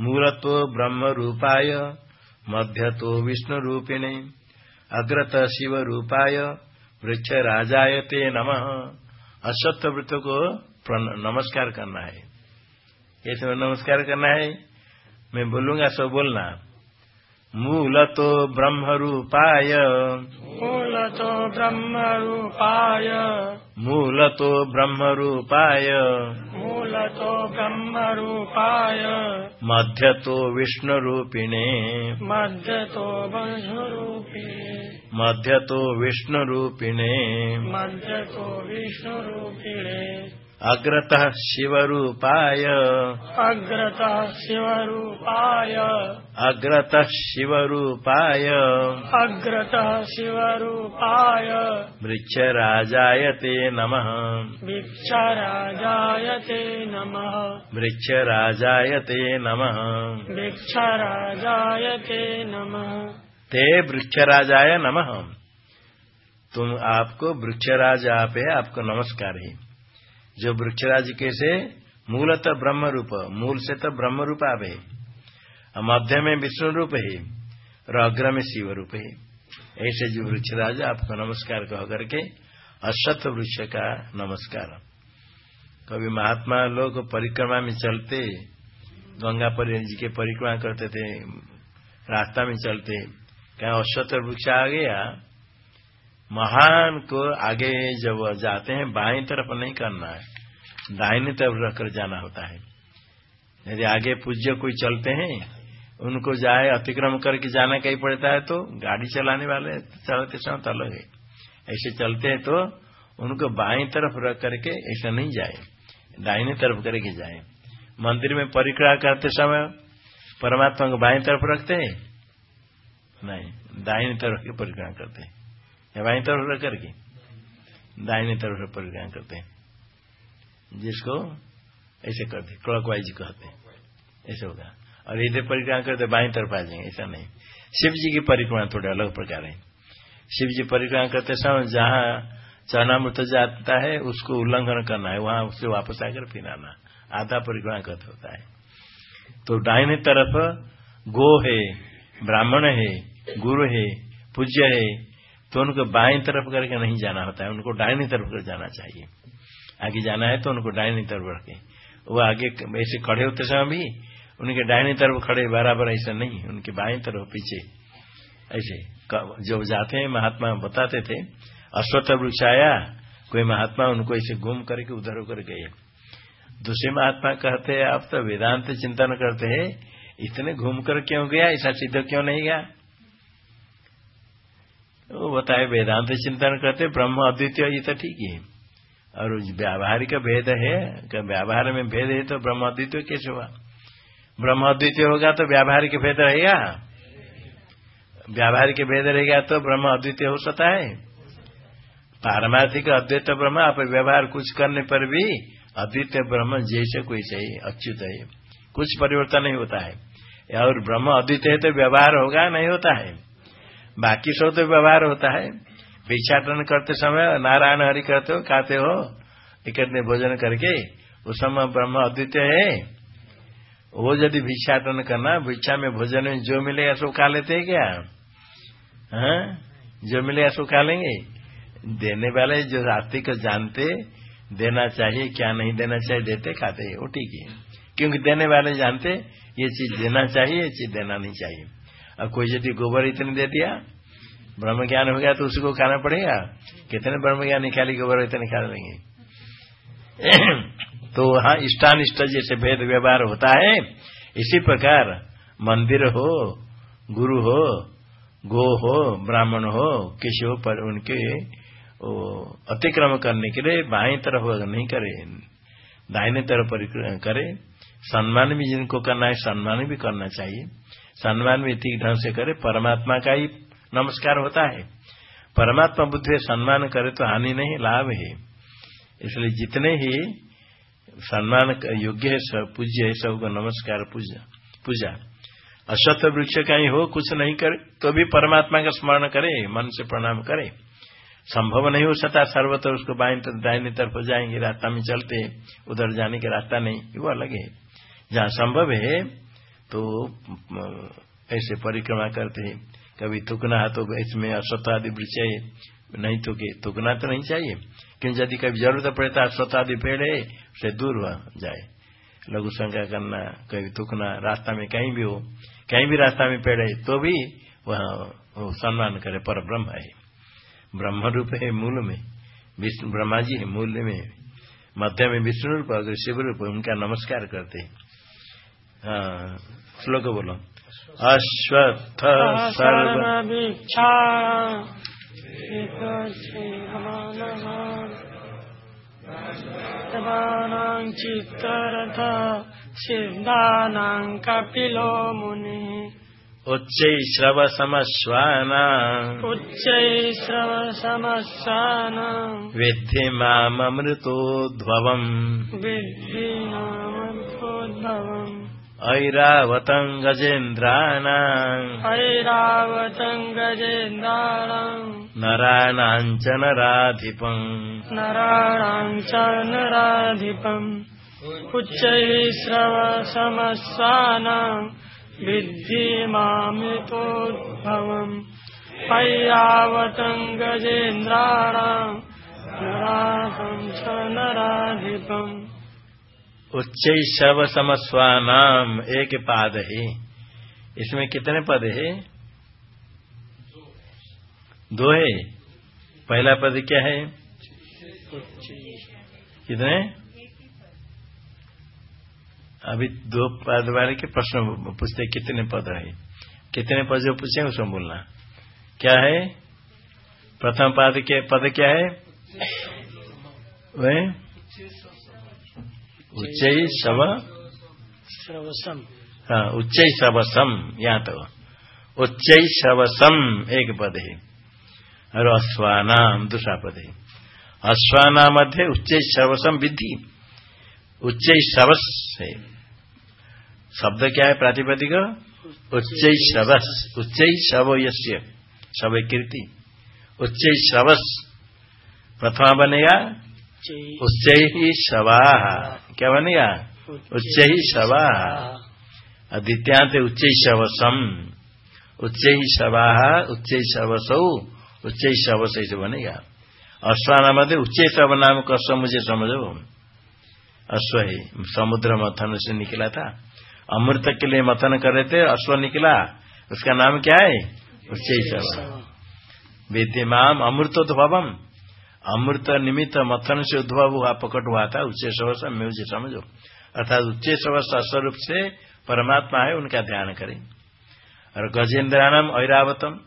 मूलत्व ब्रह्म रूपाय मध्य तो विष्णु रूपिणे अग्रत शिव रूपाय वृक्ष राजाय ते नम। अश्वत्थ वृत्त को नमस्कार करना है। ये नमस्कार करना है? मैं बोलूँगा सब बोलना। मूलतो ब्रह्मरूपाय। मूलतो ब्रह्मरूपाय। मूलतो ब्रह्मरूपाय। मूलतो ब्रह्मरूपाय। मध्यतो विष्णुरूपिणे। मध्यतो विष्णुरूपिणे मध्यतो विष्णुरूपिणे। मध्यतो विष्णुरूपिणे। अग्रतः शिवरूपाय। अग्रतः शिवरूपाय। अग्रतः शिवरूपाय। अग्रतः शिवरूपाय। वृक्षराजाय ते नमः। वृक्षराजाय ते नमः। वृक्षराजाय ते नमः। वृक्षराजाय ते नमः। ते वृक्षराजाय नमः। तुम आपको वृक्षराज आप है आपको नमस्कार है। जो वृक्षराज कैसे मूलतः ब्रह्म रूप मूल से तो ब्रह्म रूप आप है मध्य में विष्णु रूप है, और अग्र में शिव रूप है। ऐसे जो वृक्षराज आपको नमस्कार कह करके अश्वत्थ वृक्ष का नमस्कार। कभी महात्मा लोग परिक्रमा में चलते, गंगा पर जी के परिक्रमा करते थे, रास्ता में चलते क्या अश्वत्थ वृक्ष आ गया महान को आगे जब जाते हैं, बाई तरफ़ नहीं करना है। दाहिनी तरफ़ रखकर जाना होता है। यदि आगे पूज्य कोई चलते हैं, उनको जाए, अतिक्रम करके जाना कहीं पड़ता है तो गाड़ी चलाने वाले चलते समय तो अलग है। ऐसे चलते हैं तो उनको बाई तरफ़ रख करके ऐसा नहीं जाए। दाहिनी तरफ़ करके जाए। मंदिर में परिक्रमा करते समय परमात्मा को बाई तरफ़ रखते हैं? नहीं, दाहिनी तरफ़ की परिक्रमा करते हैं। या बाई तरफ़ रख करके, दाहिनी तरफ़ से परिक्रमा करते हैं। जिसको ऐसे करते क्लॉक वाइज कहते हैं। ऐसे होगा। और इधर परिक्रमा करते, बाई तरफ़ आ जाएँगे, ऐसा नहीं। शिव जी की परिक्रमा थोड़े अलग प्रकार है। शिव जी परिक्रमा करते समय जहाँ चरणामृत जाता है, उसको उल्लंघन करना है, वहाँ उससे वापस आकर फिर आना। आधा परिक्रमा करते होता है। तो दाहिनी तरफ़ गो है, ब्राह्मण है, गुरु है, पूज्य है तो उनको बाएँ तरफ़ करके नहीं जाना होता है, उनको डायनी तरफ़ कर जाना चाहिए। आगे जाना है तो उनको डायनी तरफ़ रख। वो आगे ऐसे खड़े होते समय भी उनके डायनी तरफ़ खड़े बराबर ऐसा नहीं, उनके बाएँ तरफ़ पीछे। ऐसे जो जाते हैं, महात्मा बताते थे, अश्वत्थ वृक्ष आया, कोई महात्मा उनको ऐसे घूम करके उधर उधर गए दूसरे महात्मा कहते हैं, आप तो वेदांत चिंतन करते हैं, इतने घूम कर क्यों गया, ऐसा सिद्ध क्यों नहीं गया? वो बताए, वेदांत चिंतन करते, ब्रह्म अद्वितीय, ये तो ठीक है और व्यावहारिक भेद है व्यवहार में भेद है तो ब्रह्म अद्वितीय कैसे हुआ? ब्रह्म अद्वितीय होगा तो व्यावहारिक भेद रहेगा? व्यावहारिक भेद रहेगा तो ब्रह्म अद्वितीय हो सकता है। पारमार्थिक अद्वैत ब्रह्म, आप व्यवहार कुछ करने पर भी अद्वितीय ब्रह्म जैसे कोई चाहिए, अच्युत है। कुछ परिवर्तन नहीं होता है। और ब्रह्म अद्वितीय तो व्यवहार होगा, नहीं होता है। बाकी सब तो व्यवहार होता है। भिक्षाटन करते समय नारायण हरि करते हो, खाते हो? इकट्ठे भोजन करके, उस समय ब्रह्म अद्वितीय है। वो यदि भिक्षाटन करना, भिक्षा में भोजन में जो मिलेगा सो खा लेते हैं क्या? हाँ? जो मिलेगा सो खा लेंगे? देने वाले जो आस्तिक जानते, देना चाहिए, क्या नहीं देना चाहिए, देते, खाते वो ठीक है। क्योंकि देने वाले जानते, ये चीज़ देना चाहिए, ये चीज़ देना नहीं चाहिए। अब कोई यदि गोबर इतने दे दिया ब्रह्म ज्ञान हो गया तो उसको खाना पड़ेगा। कितने ब्रह्म ज्ञान निकाली गोबर इतने खा लेंगे? *clears throat* तो हाँ इष्टानिष्ट जैसे भेद व्यवहार होता है, इसी प्रकार मंदिर हो, गुरु हो, गो हो, ब्राह्मण हो, किसी हो, पर उनके अतिक्रम करने के लिए बाई तरफ़ नहीं करे, दाहिने तरफ़ करे, सम्मान भी जिनको करना है, सम्मान भी करना चाहिए। सम्मान भी ठीक ढंग से करे, परमात्मा का ही नमस्कार होता है। परमात्मा बुद्धि सम्मान करे तो हानि नहीं, लाभ है। इसलिए जितने ही सम्मान योग्य है, सब पूज्य है, सबको नमस्कार पूजा पूजा। अश्वत्थ वृक्ष ही हो, कुछ नहीं करे तो भी परमात्मा का स्मरण करे, मन से प्रणाम करे। संभव नहीं हो सकता सर्वत्र उसको बाई दाहिनी तरफ़ जाएँगे, रास्ता में चलते, उधर जाने के रास्ता नहीं, वो अलग है। जहाँ संभव है तो ऐसे परिक्रमा करते हैं। कभी थुकना है तो इसमें अश्वत्थ आदि वृक्ष नहीं थुके थुकना तो नहीं चाहिए। क्योंकि यदि कभी ज़रूरत पड़े तो अश्वत्थ आदि पेड़ है उसे दूर जाए। लघु संख्या करना कभी थुकना रास्ता में कहीं भी हो कहीं भी रास्ता में पेड़ है तो भी वह सम्मान करे पर ब्रह्म है। ब्रह्म रूप है मूल में ब्रह्मा जी है मूल में मध्य में विष्णु रूप अगर शिव रूप उनका नमस्कार करते हाँ, श्लोक बोलो। अश्वत्थ सर्वीक्षा चित्तरथ सिद्धानां कपिलो मुनिः। उच्चैश्रव समश्वाना उच्चैश्रव समश्वाना विद्धि मामृतोद्भवम् विद्धि मामृतोद्भवम् ऐरावतं गजेन्द्राणाम् ऐरावतं गजेन्द्राणाम् नराणाम् च नराधिपम् नराणाम् च नराधिपम् उच्चैः श्रव समस्वानाम् विद्धि मामितोद्भवम् ऐरावतम् गजेन्द्राणाम् नराधम् च नराधिपम् उच्च शव समस्वानाम एक पाद है। इसमें कितने पद है? दो है। पहला पद क्या है? कितने? अभी दो पद वाले के प्रश्न पूछते कितने पद है? कितने पद जो पूछे उसमें बोलना। क्या है? प्रथम पद के, पद क्या है? वह उच्च शव हाँ उच्च शवसम यहाँ तो। उच्च शवसम एक पद है। और अश्वानाम दूसरा पद है। अश्वाना मध्य उच्च शवसम विधि उच्च शवस है। शब्द क्या है प्रातिपदिक? उच्च श्रवस उच्च शव यश्य शव कीर्ति। उच्च श्रवस प्रथमा बनेगा उच्च ही शवा। क्या बनेगा? उच्च ही शवा। द्वितीयांत उच्च शवसम उच्च ही शवा उच्च शवसौ उच्च शवस से बनेगा। अश्वाना मध्य उच्च शव नाम कस्व मुझे समझो अश्व ही समुद्र मथन से निकला था। अमृत के लिए मथन कर रहे थे अश्व निकला। उसका नाम क्या है? उच्च विद्यमान अमृतोद्भवम। अमृत निमित्त मथन से उद्भव हुआ, प्रकट हुआ था, उच्च सवस में मुझे समझो। अर्थात उच्च सवस स्वरूप से परमात्मा है, उनका ध्यान करें। और गजेंद्रानम ऐरावतम।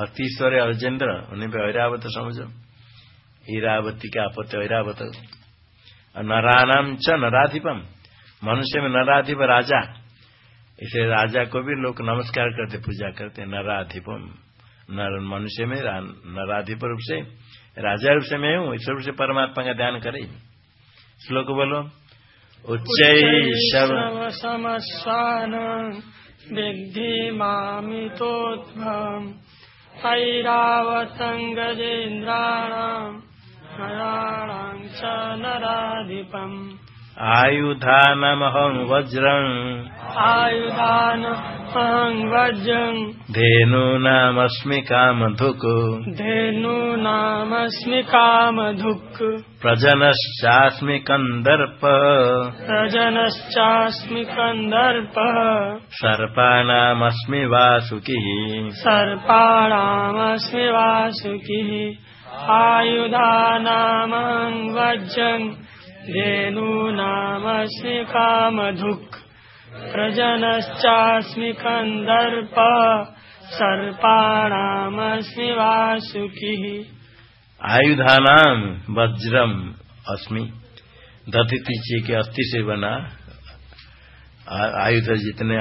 हतीश्वर अजेंद्र उन्हें भी ऐरावत समझो। ईरावती का अपत्य ऐरावत। नरानाम च नराधिपम। मनुष्य में नराधिप राजा। इसे राजा को भी लोग नमस्कार करते, पूजा करते, नराधिपम। नर मनुष्य में नराधिप रूप से राजा रूप से मैं हूँ इस रूप से परमात्मा का ध्यान करे। श्लोक बोलो उच्च समस्वान विद्धि मामितोत्भम ऐरावतं गजेन्द्राणाम् नराणाम् च नराधिपम्। आयुधानमहं वज्रम्। आयुधानहं वज्रम् धेनूनामस्मि कामधुक्। धेनूनामस्मि कामधुक्। प्रजनश्चास्मि कन्दर्प। प्रजनश्चास्मि कन्दर्पः। सर्पाणामस्मि वासुकिः। सर्पाणामस्मि वासुकिः। आयुधानामहं वज्रम् धेनूनामस्मि कामधुक् प्रजनश्चास्मि कन्दर्प सर्पाणामस्मि वासुकिः। आयुधानाम वज्रम अस्मि। दतिथि के अस्थि से बना आयुध जितने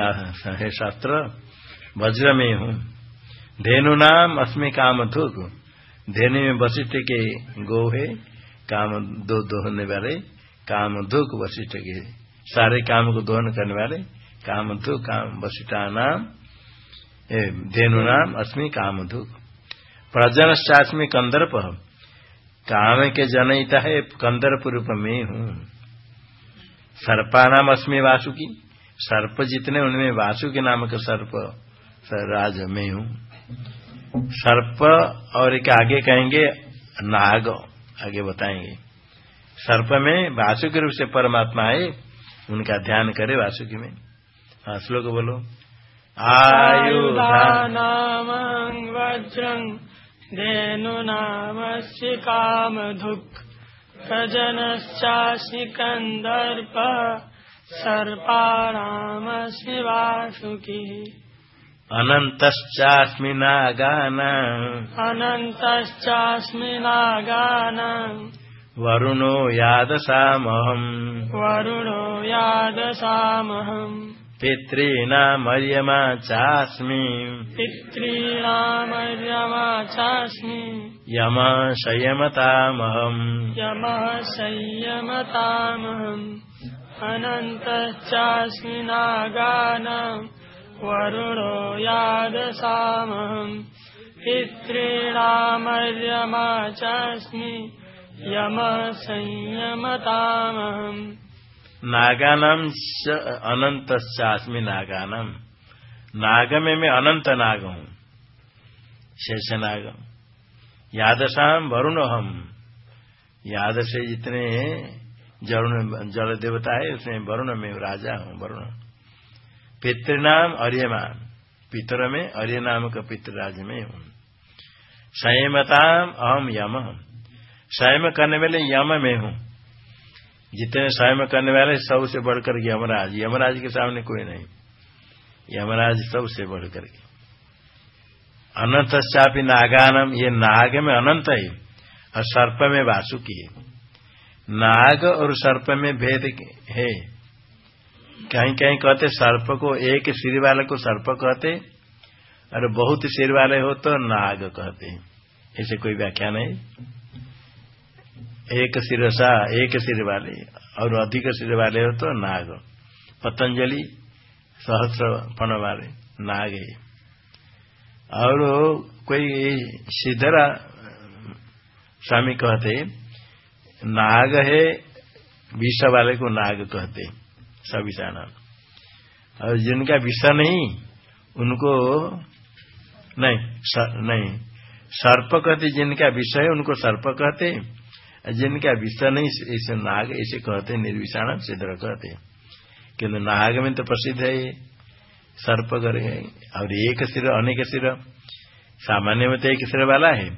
है शास्त्र, वज्र में हूँ। धेनु नाम अस्मि काम धुक धेनु में वशिष्ठ के गो है काम दो दोहने वाले काम धुक वशिष्ठ के सारे काम को दोहन करने वाले, काम धुक काम वशिष्ठा नाम धेनु नाम, अस्मि काम धुक प्रजन शास्मी कंदर्प। काम के जनयिता है, कंदर्प रूप में हूँ। सर्पानाम अस्मि वासुकी। सर्प जितने उनमें वासुकी नाम का सर्प राज में हूँ। सर्प और एक आगे कहेंगे, नाग, आगे बताएँगे। सर्प में वासुकी रूप से परमात्मा है उनका ध्यान करे वासुकी में। हाँ श्लोक बोलो। आयुधानाम वज्रम् धेनुनामस्य कामधुक् प्रजनश्चास्मि कन्दर्प सर्पाणामस्मि वासुकिः। अनन्तश्चास्मि नागानाम् अनन्तश्चास्मि नागानाम् वरुणो यादसामहम्। वरुणो यादसामहम्। पितॄणामर्यमा चास्मि। पितॄणामर्यमा चास्मि। यमा संयमतामहम्। यमः संयमतामहम्। अनन्तश्चास्मि नागानाम्। वरुणो यादसामहम्। पितॄणामर्यमा चास्मि। यमः संयमतामहम् नागानाम अनंत नागानम नाग में मैं अनंत नाग हूँ शेष नाग यादशाम वरुण हम याद से जितने जरुण जल देवता है, उसमें वरुण में राजा हूँ, वरुण। पितृनाम अर्यमान पितर में अर्य नाम का पितृराज में हूँ। संयमताम अहम यम। संयम करने वाले यम में हूँ। जितने स्वयं करने वाले सबसे बढ़कर यमराज। यमराज के सामने कोई नहीं। यमराज सबसे बढ़कर के। अनंत चापी नागानम, ये नाग में अनंत है और सर्प में वासुकी है। नाग और सर्प में भेद है। कहीं कहीं कहते सर्प को एक सिर वाले को सर्प कहते, और बहुत सिर वाले हो तो नाग कहते ऐसे कोई व्याख्या नहीं। एक सिरसा एक सिर वाले और अधिक सिर वाले हो तो नाग। पतंजलि सहस्र फण वाले नाग। है और कोई सिद्धरा स्वामी कहते नाग है विष वाले को नाग कहते सविषाना और जिनका विष नहीं उनको नहीं सर, नहीं सर्प कहते जिनका विषय है उनको सर्प कहते जिनका विषय नहीं, ऐसे नाग, ऐसे कहते हैं, निर्विषाण सिद्ध कहते किन्तु नाग में तो प्रसिद्ध है सर्प कर और एक सिर, अनेक सिर। सामान्य में तो एक सिर वाला है,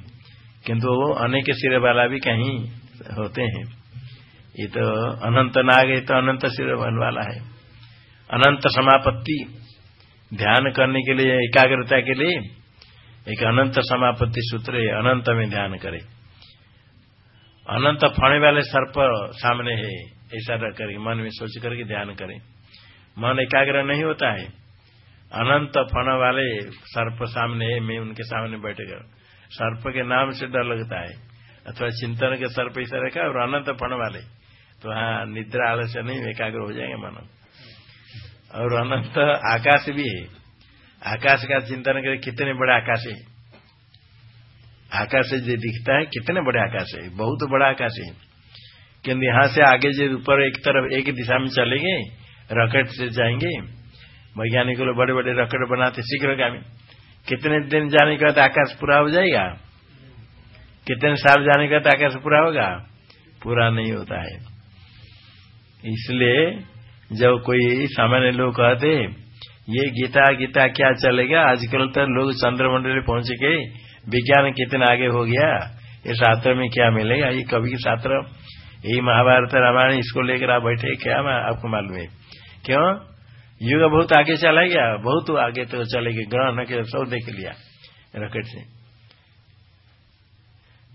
किंतु वो अनेक सिर वाला भी कहीं होते हैं। ये तो अनंत नाग है तो अनंत सिर वाला है। अनंत समापत्ति, ध्यान करने के लिए, एकाग्रता के लिए, एक अनंत समापत्ति सूत्र है, अनंत में ध्यान करे। अनंत फणे वाले सर्प सामने है, ऐसा रख करके, मन में सोच करके ध्यान करें। मन एकाग्र नहीं होता है। अनंत फण वाले सर्प सामने है, मैं उनके सामने बैठेगा सर्प के नाम से डर लगता है। अथवा चिंतन के सर्प ऐसा रखा और अनंत फण वाले। तो हाँ निद्रा आलस्य नहीं, एकाग्र हो जाएँगे मन। और अनंत आकाश भी है। आकाश का चिंतन करे कितने बड़े आकाश है? आकाश जो दिखता है, कितने बड़े आकाश है? बहुत बड़ा आकाश है। क्योंकि यहाँ से आगे जो ऊपर एक तरफ़, एक दिशा में चलेंगे, रॉकेट से जाएँगे। वैज्ञानिकों लोग बड़े बड़े रॉकेट बनाते शीघ्रगामी कितने दिन जाने के बाद आकाश पूरा हो जाएगा? कितने साल जाने के बाद आकाश पूरा होगा? पूरा नहीं होता है। इसलिए जब कोई सामान्य लोग कहते, ये गीता गीता क्या चलेगा? आजकल तो लोग चंद्रमंडल पहुँच के विज्ञान कितना आगे हो गया? ये शास्त्र में क्या मिलेगा? ये कभी शास्त्र, यही महाभारत रामायण, इसको लेकर आप बैठे क्या आपको मालूम है? क्यों? युग बहुत आगे चला गया, बहुत आगे तो चले गए ग्रहण के सब देख लिया, रकेट से।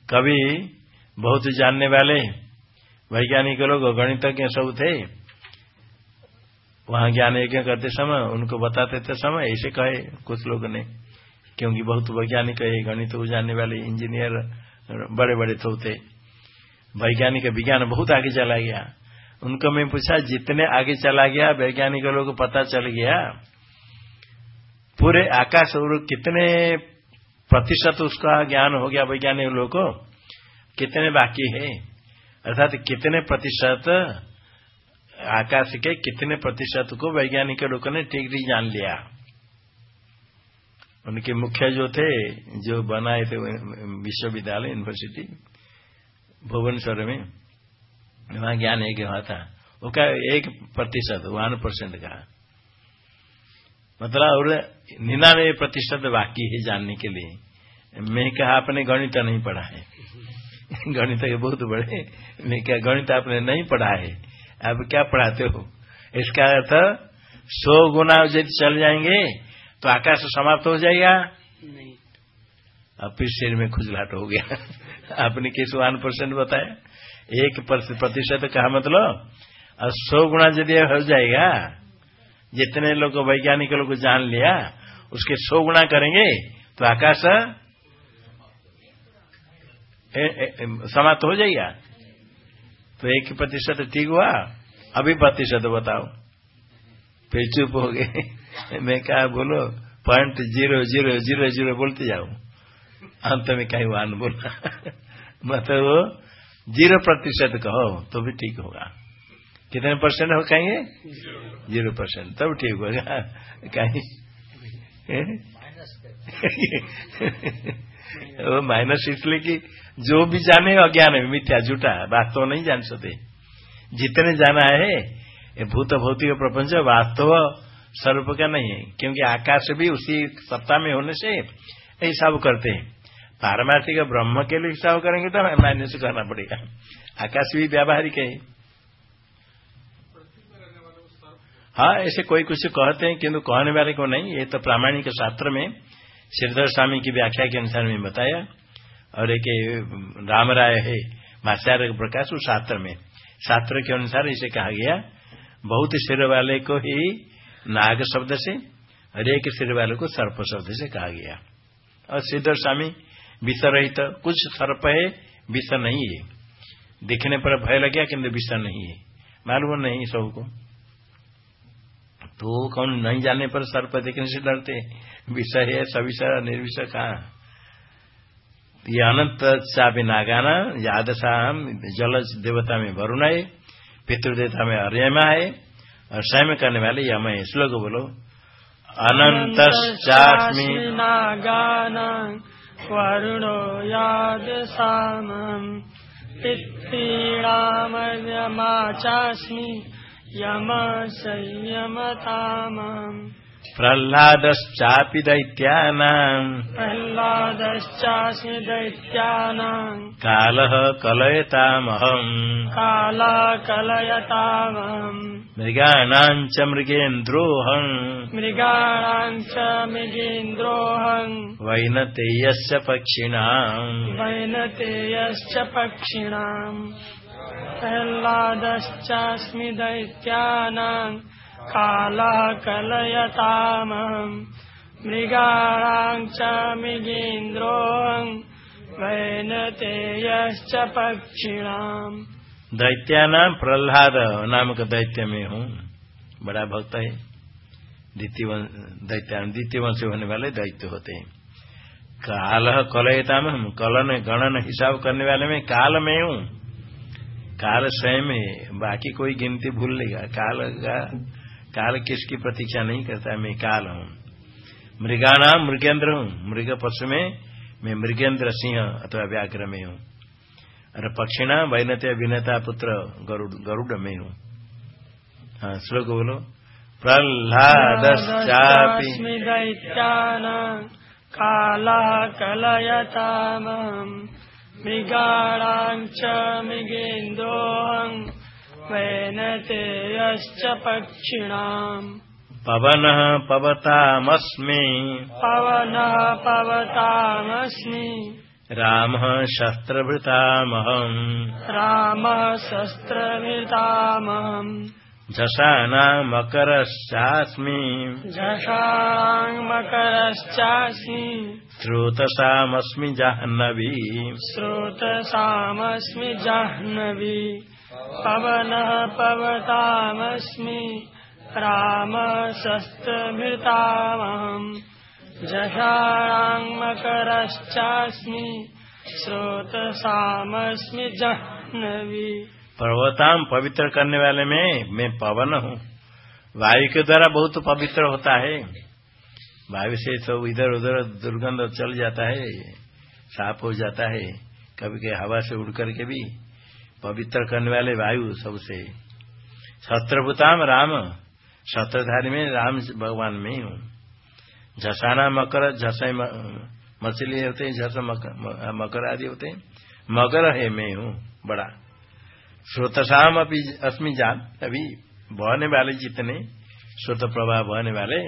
कभी बहुत जानने वाले, वैज्ञानिक लोग, गणितज्ञ सब थे। वहाँ ज्ञान यज्ञ करते समय, उनको बताते थे समय, ऐसे कहे कुछ लोग ने। क्योंकि बहुत वैज्ञानिक है, गणित जानने वाले इंजीनियर बड़े बड़े तो थे। वैज्ञानिक विज्ञान बहुत आगे चला गया। उनको मैं पूछा, जितने आगे चला गया, वैज्ञानिक लोगों को पता चल गया, पूरे आकाश और कितने प्रतिशत उसका ज्ञान हो गया वैज्ञानिक लोगों को? कितने बाकी है? अर्थात कितने प्रतिशत आकाश के कितने प्रतिशत को वैज्ञानिक लोगों ने ठीक ठीक जान लिया। उनके मुख्य जो थे, जो बनाए थे विश्वविद्यालय यूनिवर्सिटी भुवनेश्वर में, वहाँ ज्ञान एक वहाँ था। वो क्या एक प्रतिशत वन परसेंट का। मतलब और निन्यानवे प्रतिशत बाकी है जानने के लिए। मैं कहा, आपने गणित नहीं पढ़ा है। *laughs* गणित के बहुत बड़े। मैं क्या गणित आपने नहीं पढ़ा है। आप क्या पढ़ाते हो? इसका अर्थ, सौ गुना यदि चल जाएँगे तो आकाश समाप्त हो जाएगा। नहीं। अब फिर शरीर में खुजलाट हो गया। *laughs* आपने किस वन परसेंट बताया? एक प्रतिशत कहा मतलब और सौ गुणा यदि हो जाएगा जितने लोग वैज्ञानिक लोग जान लिया उसके सौ गुणा करेंगे तो आकाश समाप्त हो जाएगा। तो एक प्रतिशत ठीक हुआ। अभी प्रतिशत बताओ। फिर चुप हो गए। मैं क्या बोलो point zero zero zero zero बोलते जाओ। अंत में कहीं वन बोला। मतलब ज़ीरो प्रतिशत कहो तो भी ठीक होगा। कितने परसेंट हो कहेंगे? ज़ीरो परसेंट तब ठीक होगा। कहीं? *laughs* वो माइनस इसलिए कि जो भी जाने अज्ञान है मिथ्या झूठा वास्तव तो नहीं जान सकते। जितने जाना है भूत भौतिक प्रपंच वास्तव स्वरूप का नहीं है, क्योंकि आकाश भी उसी सत्ता में होने से हिसाब करते हैं। पारमार्थिक ब्रह्म के लिए हिसाब करेंगे तो माइनस करना पड़ेगा। आकाश भी व्यावहारिक है। हाँ ऐसे कोई कुछ कहते हैं, किंतु कहने वाले को नहीं। ये तो प्रामाणिक शास्त्र में, श्रीधर स्वामी की व्याख्या के अनुसार में बताया। और एक राम राय है मास्यार प्रकाश, उस शास्त्र में। शास्त्र के अनुसार इसे कहा गया, बहुत सिर वाले को ही नाग शब्द से एक सिर वाले को सर्प शब्द से कहा गया। और सिद्धर स्वामी विष रहित, कुछ सर्प है, विष नहीं है। दिखने पर भय लग गया किन्तु विष नहीं है। मालूम नहीं सबको। तो कौन नहीं जाने पर सर्प देखने से डरते विषय है, सविष, निर्विष, कहा? ये अनंत चापी नागाना, यादशाम जल देवता में वरुण है, पितृदेवता में अर्यमा है और स्वयं करने वाले यम है श्लोक बोलो चास्मी नागान वरुणो याद सामम पितृणामयमा चास्मी यम संयमतामम् प्रह्लादश्चापि दैत्यानाम् प्रह्लादश्चास्मि दैत्यानाम् कालः कलयतामहम्। कालः कलयतामहम्। मृगाणाम् च मृगेन्द्रोऽहम्। मृगाणाम् च मृगेन्द्रोऽहम्। वैनतेयस्य पक्षिणाम्। वैनतेयश्च पक्षिणाम्। प्रह्लादश्चास्मि दैत्यानाम् कालः कलयतामहम् मृगाणाम् च मृगेन्द्रोऽहम् वैनतेयश्च पक्षिणाम् दैत्यानाम प्रहलाद, नामक दैत्य में हूँ। बड़ा भक्त है। द्वितीय दैत्य द्वितीय वंश होने वाले दैत्य होते हैं। काल कलयता में हम कलन गणन हिसाब करने वाले में काल में हूँ। काल स्वयं है बाकी कोई गिनती भूल लेगा। काल का काल किसकी प्रतीक्षा नहीं करता मैं काल हूँ। मृगाणाम मृगेंद्र हूँ। मृग पशु में मैं मृगेंद्र सिंह अथवा व्याघ्र में हूँ। और पक्षिणा वैनते विनता पुत्र गरुड़ गरुड़ में हूँ। हाँ श्लोक बोलो। दैत्यानाम् कालः कलयतामहम् मृगाणाम् च वैनतेयश्च पक्षिणाम्। पवनः पवतामस्मि। पवनः पवतामस्मि। रामः शस्त्रभृतामहम्। रामः शस्त्रभृतामहम्। झषाणामकरश्चास्मि झषाणाम् मकरश्चास्मि। स्रोतसामस्मि जाह्नवी। स्रोतसामस्मि जाह्नवी पवनः पवतामस्मि रामशस्त्रभृतामहम् जषाणाङ्मकरश्चास्मि स्रोतसामस्मि जाह्नवी। पर्वताम पवित्र करने वाले में मैं पवन हूँ। वायु के द्वारा बहुत पवित्र होता है। वायु से तो इधर उधर दुर्गंध चल जाता है, साफ़ हो जाता है। कभी कभी हवा से उड़ करके भी पवित्र करने वाले वायु सबसे। शस्त्रभूताम राम, शत्रधारी में राम भगवान में हूँ। झसाना मकर, झसा मछली होते हैं झस मकर आदि होते। हैं मगर है मैं हूँ, बड़ा। श्रोतसाम अभी अस्मि जान, अभी बहने वाले जितने श्रोत प्रवाह बहने वाले,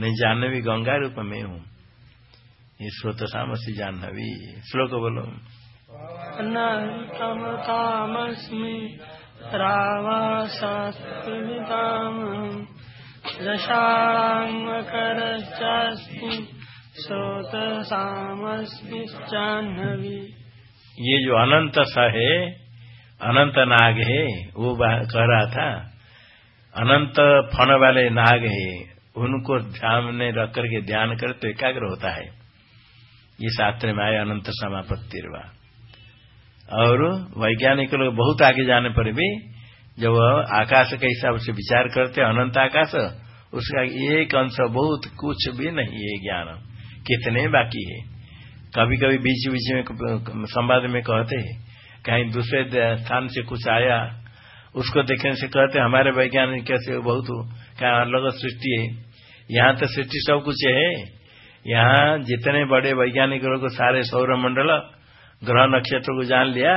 नहीं जानने भी गंगा रूप में हूँ। ये श्रोतसाम से जानवी श्लोक बोलो। ये जो अनंत स है, अनंत नाग है, वो कह रहा था, अनंत फण वाले नाग है, उनको ध्यान में रख करके ध्यान करे तो एकाग्र होता है। ये शास्त्र में आए अनंत समापत्तिर्वा और वैज्ञानिक लोग बहुत आगे जाने पर भी जब आकाश के हिसाब से विचार करते अनंत आकाश, उसका एक अंश बहुत कुछ भी नहीं है ज्ञान। कितने बाकी है। कभी कभी बीच बीच में संवाद में कहते हैं, कहीं दूसरे स्थान से कुछ आया, उसको देखने से कहते हमारे वैज्ञानिक कैसे बहुत क्या अलग सृष्टि है। यहाँ तो सृष्टि सब कुछ है। यहाँ जितने बड़े वैज्ञानिक लोग, सारे सौर मंडल ग्रह नक्षत्र को जान लिया,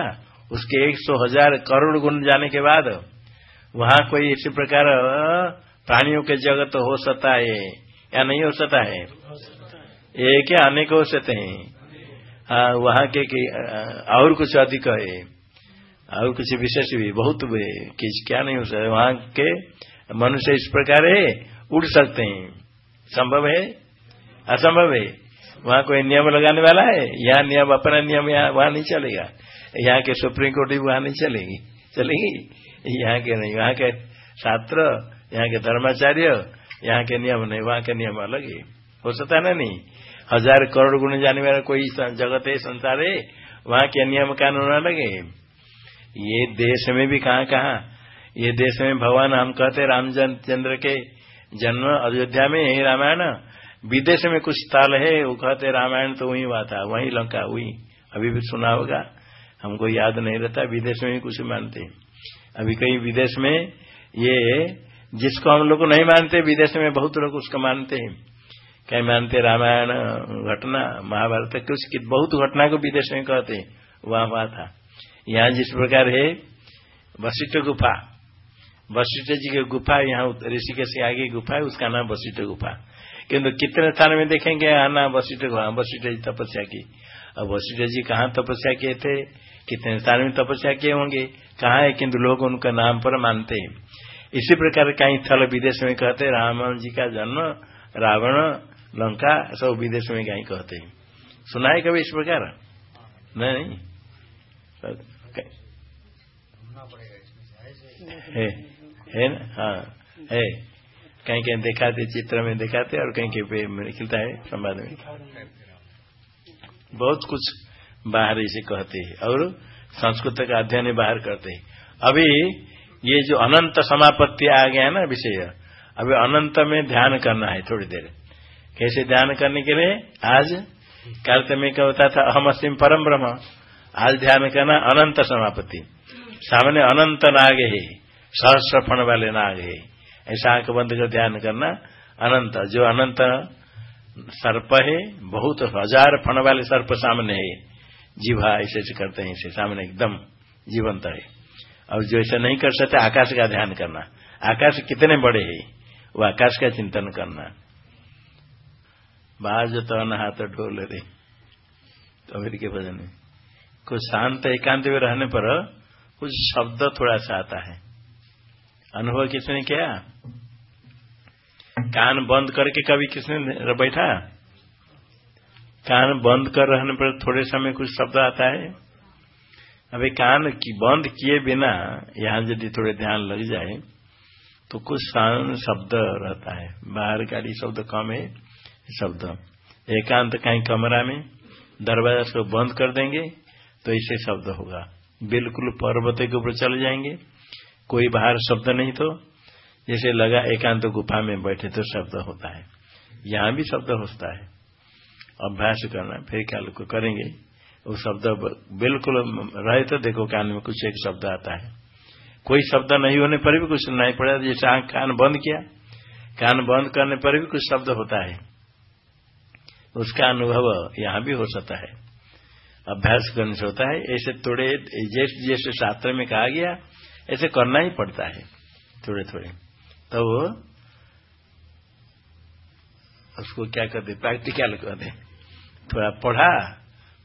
उसके एक सौ हज़ार करोड़ गुण जाने के बाद, वहाँ कोई इसी प्रकार प्राणियों के जगत हो सकता है, या नहीं हो सकता है? एक या अनेक हो सकते हैं? वहाँ के कि और कुछ अधिक है, और कुछ विशेष भी, बहुत किस क्या नहीं हो सकता, वहाँ के मनुष्य इस प्रकार है, उड़ सकते हैं। संभव है? असंभव है? वहाँ कोई नियम लगाने वाला है? यहाँ नियम, अपना नियम यहाँ, वहाँ नहीं चलेगा। यहाँ के सुप्रीम कोर्ट भी वहाँ नहीं चलेगी। चलेगी? यहाँ के नहीं। वहाँ के छात्र यहाँ के धर्माचार्य, यहाँ के नियम नहीं। वहाँ के नियम अलग है। हो सकता है ना नहीं? हज़ार करोड़ गुण जाने वाला कोई जगत है, संसार है, वहाँ के नियम कानून अलग है। ये देश में भी कहाँ कहाँ? ये देश में भगवान, हम कहते रामचंद्र के जन्म अयोध्या में है रामायण। विदेश में कुछ स्थल है, वो कहते, रामायण तो वही हुआ था वही लंका हुई अभी भी सुना होगा, हमको याद नहीं रहता, विदेश में भी कुछ मानते अभी कहीं विदेश में ये, जिसको हम लोग नहीं मानते, विदेश में बहुत लोग उसको मानते हैं। कहीं मानते रामायण घटना, महाभारत कुछ बहुत घटना को विदेश में कहते हैं, वहाँ वहाँ था। यहाँ जिस प्रकार है, वशिष्ठ गुफा, वशिष्ठ जी की गुफा, यहाँ ऋषिकेश के आगे गुफा है, उसका नाम वशिष्ठ गुफा। किंतु कितने स्थान में देखेंगे? आना वशिष्ठ वशिष्ठ जी तपस्या की। अब वशिष्ठ जी कहाँ तपस्या किए थे? कितने स्थान में तपस्या किए होंगे? कहाँ है? किंतु लोग उनका नाम पर मानते हैं। इसी प्रकार कई स्थल विदेश में कहते राम जी का जन्म रावण लंका सब विदेश में कहीं कहते हैं। सुना है कभी इस प्रकार? नहीं नहीं। है है ना? हाँ है। कहीं कहीं दिखाते, चित्र में दिखाते और कहीं कहीं लिखता है संवाद में। बहुत कुछ बाहर इसे कहते हैं और संस्कृत का अध्ययन बाहर करते हैं। अभी ये जो अनंत समापत्ति आ गया है ना विषय, अभी अनंत में ध्यान करना है थोड़ी देर। कैसे ध्यान करने के लिए? आज कार्य में क्या होता था? अहम असीम परम ब्रह्म। आज ध्यान करना अनंत समापत्ति। सामने अनंत नाग है। सहस्र फण वाले नाग है। ऐसा आँख बंद कर ध्यान करना, अनंत, जो अनंत सर्प है, बहुत हज़ार फण वाले सर्प सामने है। जीवा ऐसे ऐसे करते हैं इसे सामने एकदम जीवंत है। और जो ऐसा नहीं कर सकते, आकाश का ध्यान करना। आकाश कितने बड़े है, वो आकाश का चिंतन करना। बाहर जो तो हाथ ढोल रहे तो के भजन में कुछ शांत एकांत में रहने पर कुछ शब्द थोड़ा सा आता है। अनुभव किसने किया? कान बंद करके कभी किसने बैठा? कान बंद कर रहने पर थोड़े समय कुछ शब्द आता है? अभी कान की बंद किए बिना यहाँ यदि थोड़े ध्यान लग जाए तो कुछ शब्द रहता है। बाहर गाड़ी शब्द कम है शब्द। एकांत कहीं कमरा में दरवाज़ा को बंद कर देंगे तो ऐसे शब्द होगा। बिल्कुल पर्वत के ऊपर चले जाएँगे। कोई बाहर शब्द नहीं तो जैसे लगा एकांत गुफा में बैठे तो शब्द होता है। यहाँ भी शब्द होता है। अभ्यास करना, फिर क्या लोग करेंगे। वो शब्द बिल्कुल रहे तो देखो कान में कुछ एक शब्द आता है। कोई शब्द नहीं होने पर भी कुछ सुनाई पड़ा। जैसे आँख कान बंद किया, कान बंद करने पर भी कुछ शब्द होता है। उसका अनुभव यहाँ भी हो सकता है। अभ्यास करने से होता है। ऐसे थोड़े, जैसे जैसे शास्त्र में कहा गया ऐसे करना ही पड़ता है, थोड़े थोड़े। तो उसको क्या करते प्रैक्टिकल कर दे। थोड़ा पढ़ा,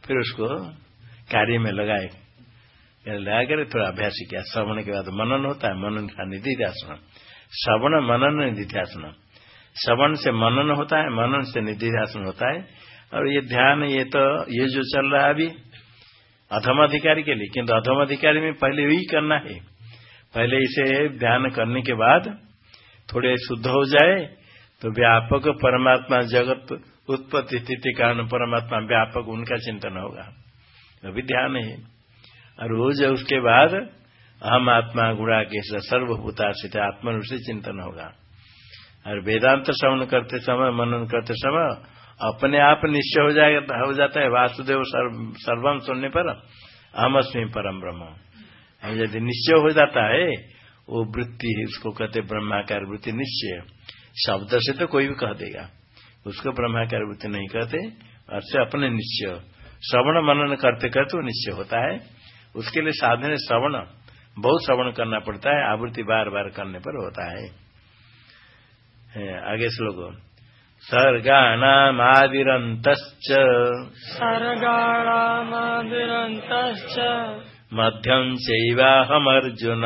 फिर उसको कार्य में लगाए। लगा कर थोड़ा अभ्यास किया। श्रवण के बाद मनन होता है, मनन का निधिध्यासन। श्रवण, मनन, निधिध्यासन। श्रवण से मनन होता है, मनन से निधिध्यासन होता है। और ये ध्यान, ये तो ये जो चल रहा है अभी, अधम अधिकारी के लिए। किंतु अधम अधिकारी में पहले यही करना है। पहले इसे ध्यान करने के बाद थोड़े शुद्ध हो जाए तो व्यापक परमात्मा जगत उत्पत्ति स्थिति कारण परमात्मा व्यापक उनका चिंतन होगा। अभी ध्यान है। और रोज उसके बाद अहम आत्मा गुणा के सर्वभूता आत्मा से चिंतन होगा। और वेदांत श्रवण करते समय, मनन करते समय अपने आप निश्चय हो जाएगा, हो जाता है वासुदेव सर्वम सुनने पर अहमअस्मी परम ब्रह्म। यदि निश्चय हो जाता है, वो वृत्ति उसको कहते ब्रह्माकार वृत्ति निश्चय। शब्द से तो कोई भी कह देगा। उसको ब्रह्माकार वृत्ति नहीं कहते से अपने निश्चय। श्रवण मनन करते करते वो निश्चय होता है। उसके लिए साधन श्रवण। बहुत श्रवण करना पड़ता है, आवृत्ति बार बार करने पर होता है, आगे श्लोक। सर्गाणामादिरन्तश्च। सर्गाणामादिरन्तश्च। मध्यम् चैवाहमर्जुन।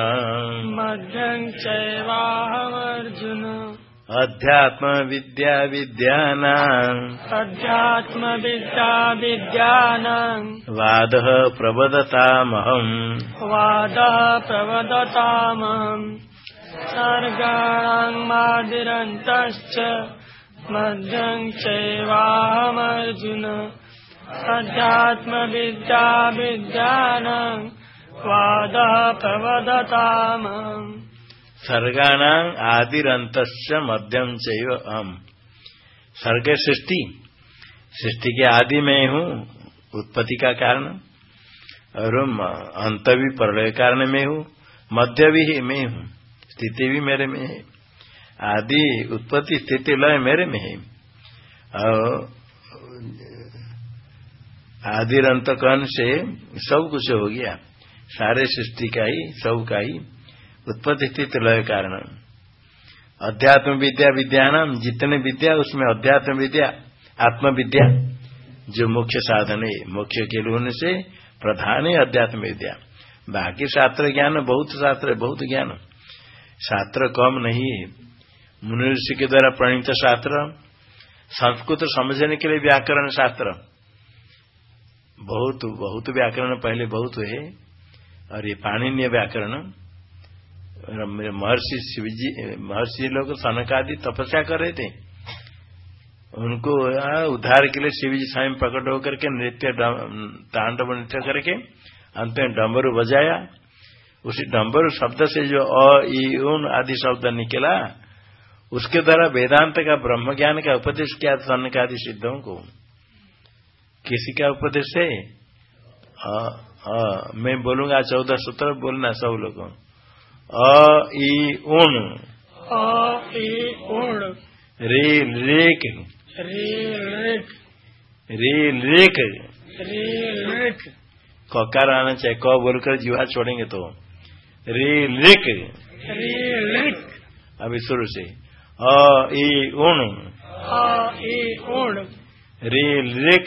मध्यम् चैवाहमर्जुन। अध्यात्मविद्या विद्यानाम् अध्यात्मविद्या विद्यानाम् वादः प्रवदतामहम्। वादः प्रवदतामहम्। सर्गाणामादिरन्तश्च मध्यम् चैवाहमर्जुन अध्यात्मविद्या विद्यानाम् वादः प्रवदतामम् सर्गाणाम आदिरंत मध्यम चैव सर्ग सृष्टि। सृष्टि के आदि में हूँ, उत्पत्ति का कारण। और अंत भी प्रलय कारण में हूँ, मध्य भी मैं हूँ, स्थिति भी मेरे में है। आदि उत्पत्ति, स्थिति, लय मेरे में है। और आदि अंतकरण से सब कुछ हो गया। सारे सृष्टि का ही, सब का ही उत्पत्ति स्थिति लय कारण। अध्यात्म विद्या विद्यानाम जितने विद्या, उसमें अध्यात्म विद्या आत्म विद्या जो मुख्य साधन है। मुख्य के होने से प्रधान है अध्यात्म विद्या। बाकी शास्त्र ज्ञान, बहुत शास्त्र बहुत ज्ञान। शास्त्र कम नहीं है। मुनि ऋषि के द्वारा प्रणीत शास्त्र, संस्कृत समझने के लिए व्याकरण शास्त्र। बहुत बहुत व्याकरण पहले बहुत है और ये पाणनीय व्याकरण। महर्षि शिवजी, महर्षि लोग सनक आदि तपस्या कर रहे थे। उनको उद्धार के लिए शिवजी स्वयं प्रकट होकर के नृत्य तांडव नृत्य करके अंत में डम्बरू बजाया। उसी डम्बरू शब्द से जो अ ऊन आदि शब्द निकला, उसके द्वारा वेदांत का ब्रह्म ज्ञान का उपदेश किया सनक आदि सिद्धों को। किसी का उपदेश है? आ, आ, मैं बोलूँगा चौदह सूत्र बोलना सब लोगों। अ ई उण अ ई उण रे रेक रे रेक रे रेक रे रेक ककार आना चाहिए? क बोलकर जीवा छोड़ेंगे तो। रे रेक रे रेक अभी शुरू से। अ ई उण अ ई उण रे रेक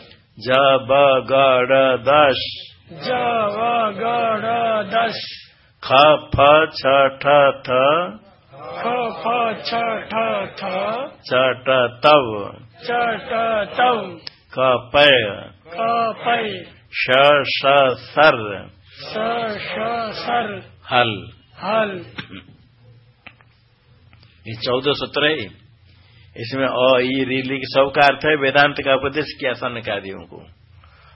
धस घढ़ धस ज ब गढ़ दश जव गढ़ दश ख फ छ थ ख फ छ ठ थ च ट तव चट तव क पय क श सर स श सर हल। हल। ये चौदह सूत्र है इसमें अ, ई सबका अर्थ है वेदांत का उपदेश किया सनकादियों को।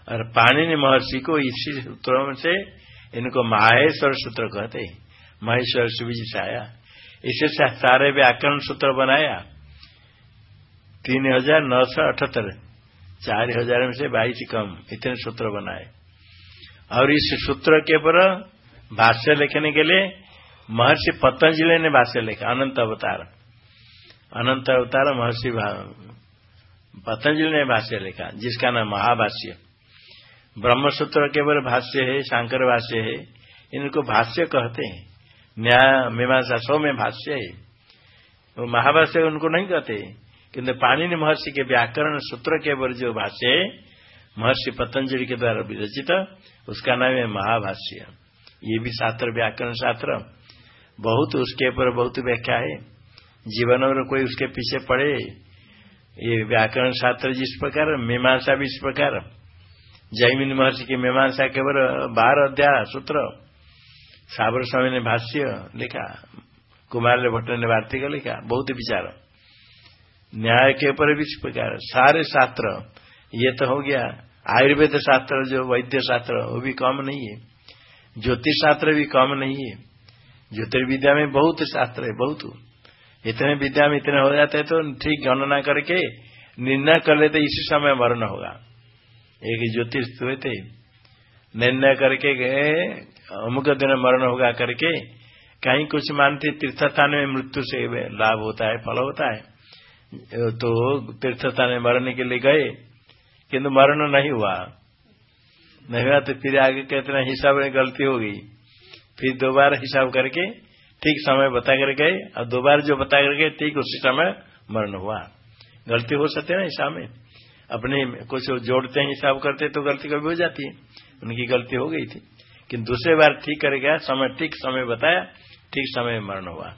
और पाणिनि महर्षि को इसी सूत्रों से इनको माहेश्वर सूत्र कहते महेश्वर से आया इसे सारे व्याकरण सूत्र बनाया। तीन हज़ार नौ सौ अठहत्तर, चार हज़ार में से बाईस कम इतने सूत्र बनाए। और इस सूत्र के पर भाष्य लिखने के लिए महर्षि पतंजलि ने भाष्य लिखा, अनंत अवतार। अनंत अवतार महर्षि पतंजलि ने भाष्य लिखा, जिसका नाम महाभाष्य। ब्रह्मसूत्र केवल भाष्य है, शांकर भाष्य है, इनको भाष्य कहते हैं। न्याय, मीमांसा सौ में भाष्य है। वो महाभाष्य उनको नहीं कहते, किंतु पाणिनि महर्षि के व्याकरण सूत्र केवल जो भाष्य है, महर्षि पतंजलि के द्वारा विरचित, उसका नाम है महाभाष्य। ये भी शास्त्र, व्याकरण शास्त्र। बहुत उसके ऊपर बहुत व्याख्या है। जीवन और कोई उसके पीछे पड़े। ये व्याकरण शास्त्र जिस प्रकार, मीमांसा भी इस प्रकार। जैमिन महर्षि की मीमांसा केवल बारह अध्याय, सूत्र। साबर स्वामी ने भाष्य लिखा, कुमार भट्ट ने वार्तिक लिखा, बहुत विचार। न्याय के ऊपर भी इस प्रकार। सारे शास्त्र, ये तो हो गया। आयुर्वेद शास्त्र, जो वैद्य शास्त्र, वो भी कम नहीं है। ज्योतिष शास्त्र भी कम नहीं है। ज्योतिर्विद्या में बहुत शास्त्र है, बहुत। इतने विद्या में इतने हो जाते तो ठीक गणना करके निर्णय कर लेते इसी समय मरण होगा। एक ज्योतिष हुए थे। निर्णय करके गए, अमुक दिन मरण होगा करके, कहीं कुछ मानते तीर्थस्थान में मृत्यु से लाभ होता है, फल होता है। तो तीर्थस्थान में मरने के लिए गए, किंतु मरण नहीं हुआ। नहीं हुआ तो फिर आगे कहते ना हिसाब में गलती हो गई। फिर दोबारा हिसाब करके ठीक समय बता कर गए, और दोबारा जो बता कर गए, ठीक उसी समय मरण हुआ। गलती हो सकती है ना हिसाब में? अपने कुछ जोड़ते हैं, हिसाब करते तो गलती कभी हो जाती है। उनकी गलती हो गई थी। किंतु दूसरे बार ठीक कर गया, समय ठीक समय बताया, ठीक समय मरण हुआ।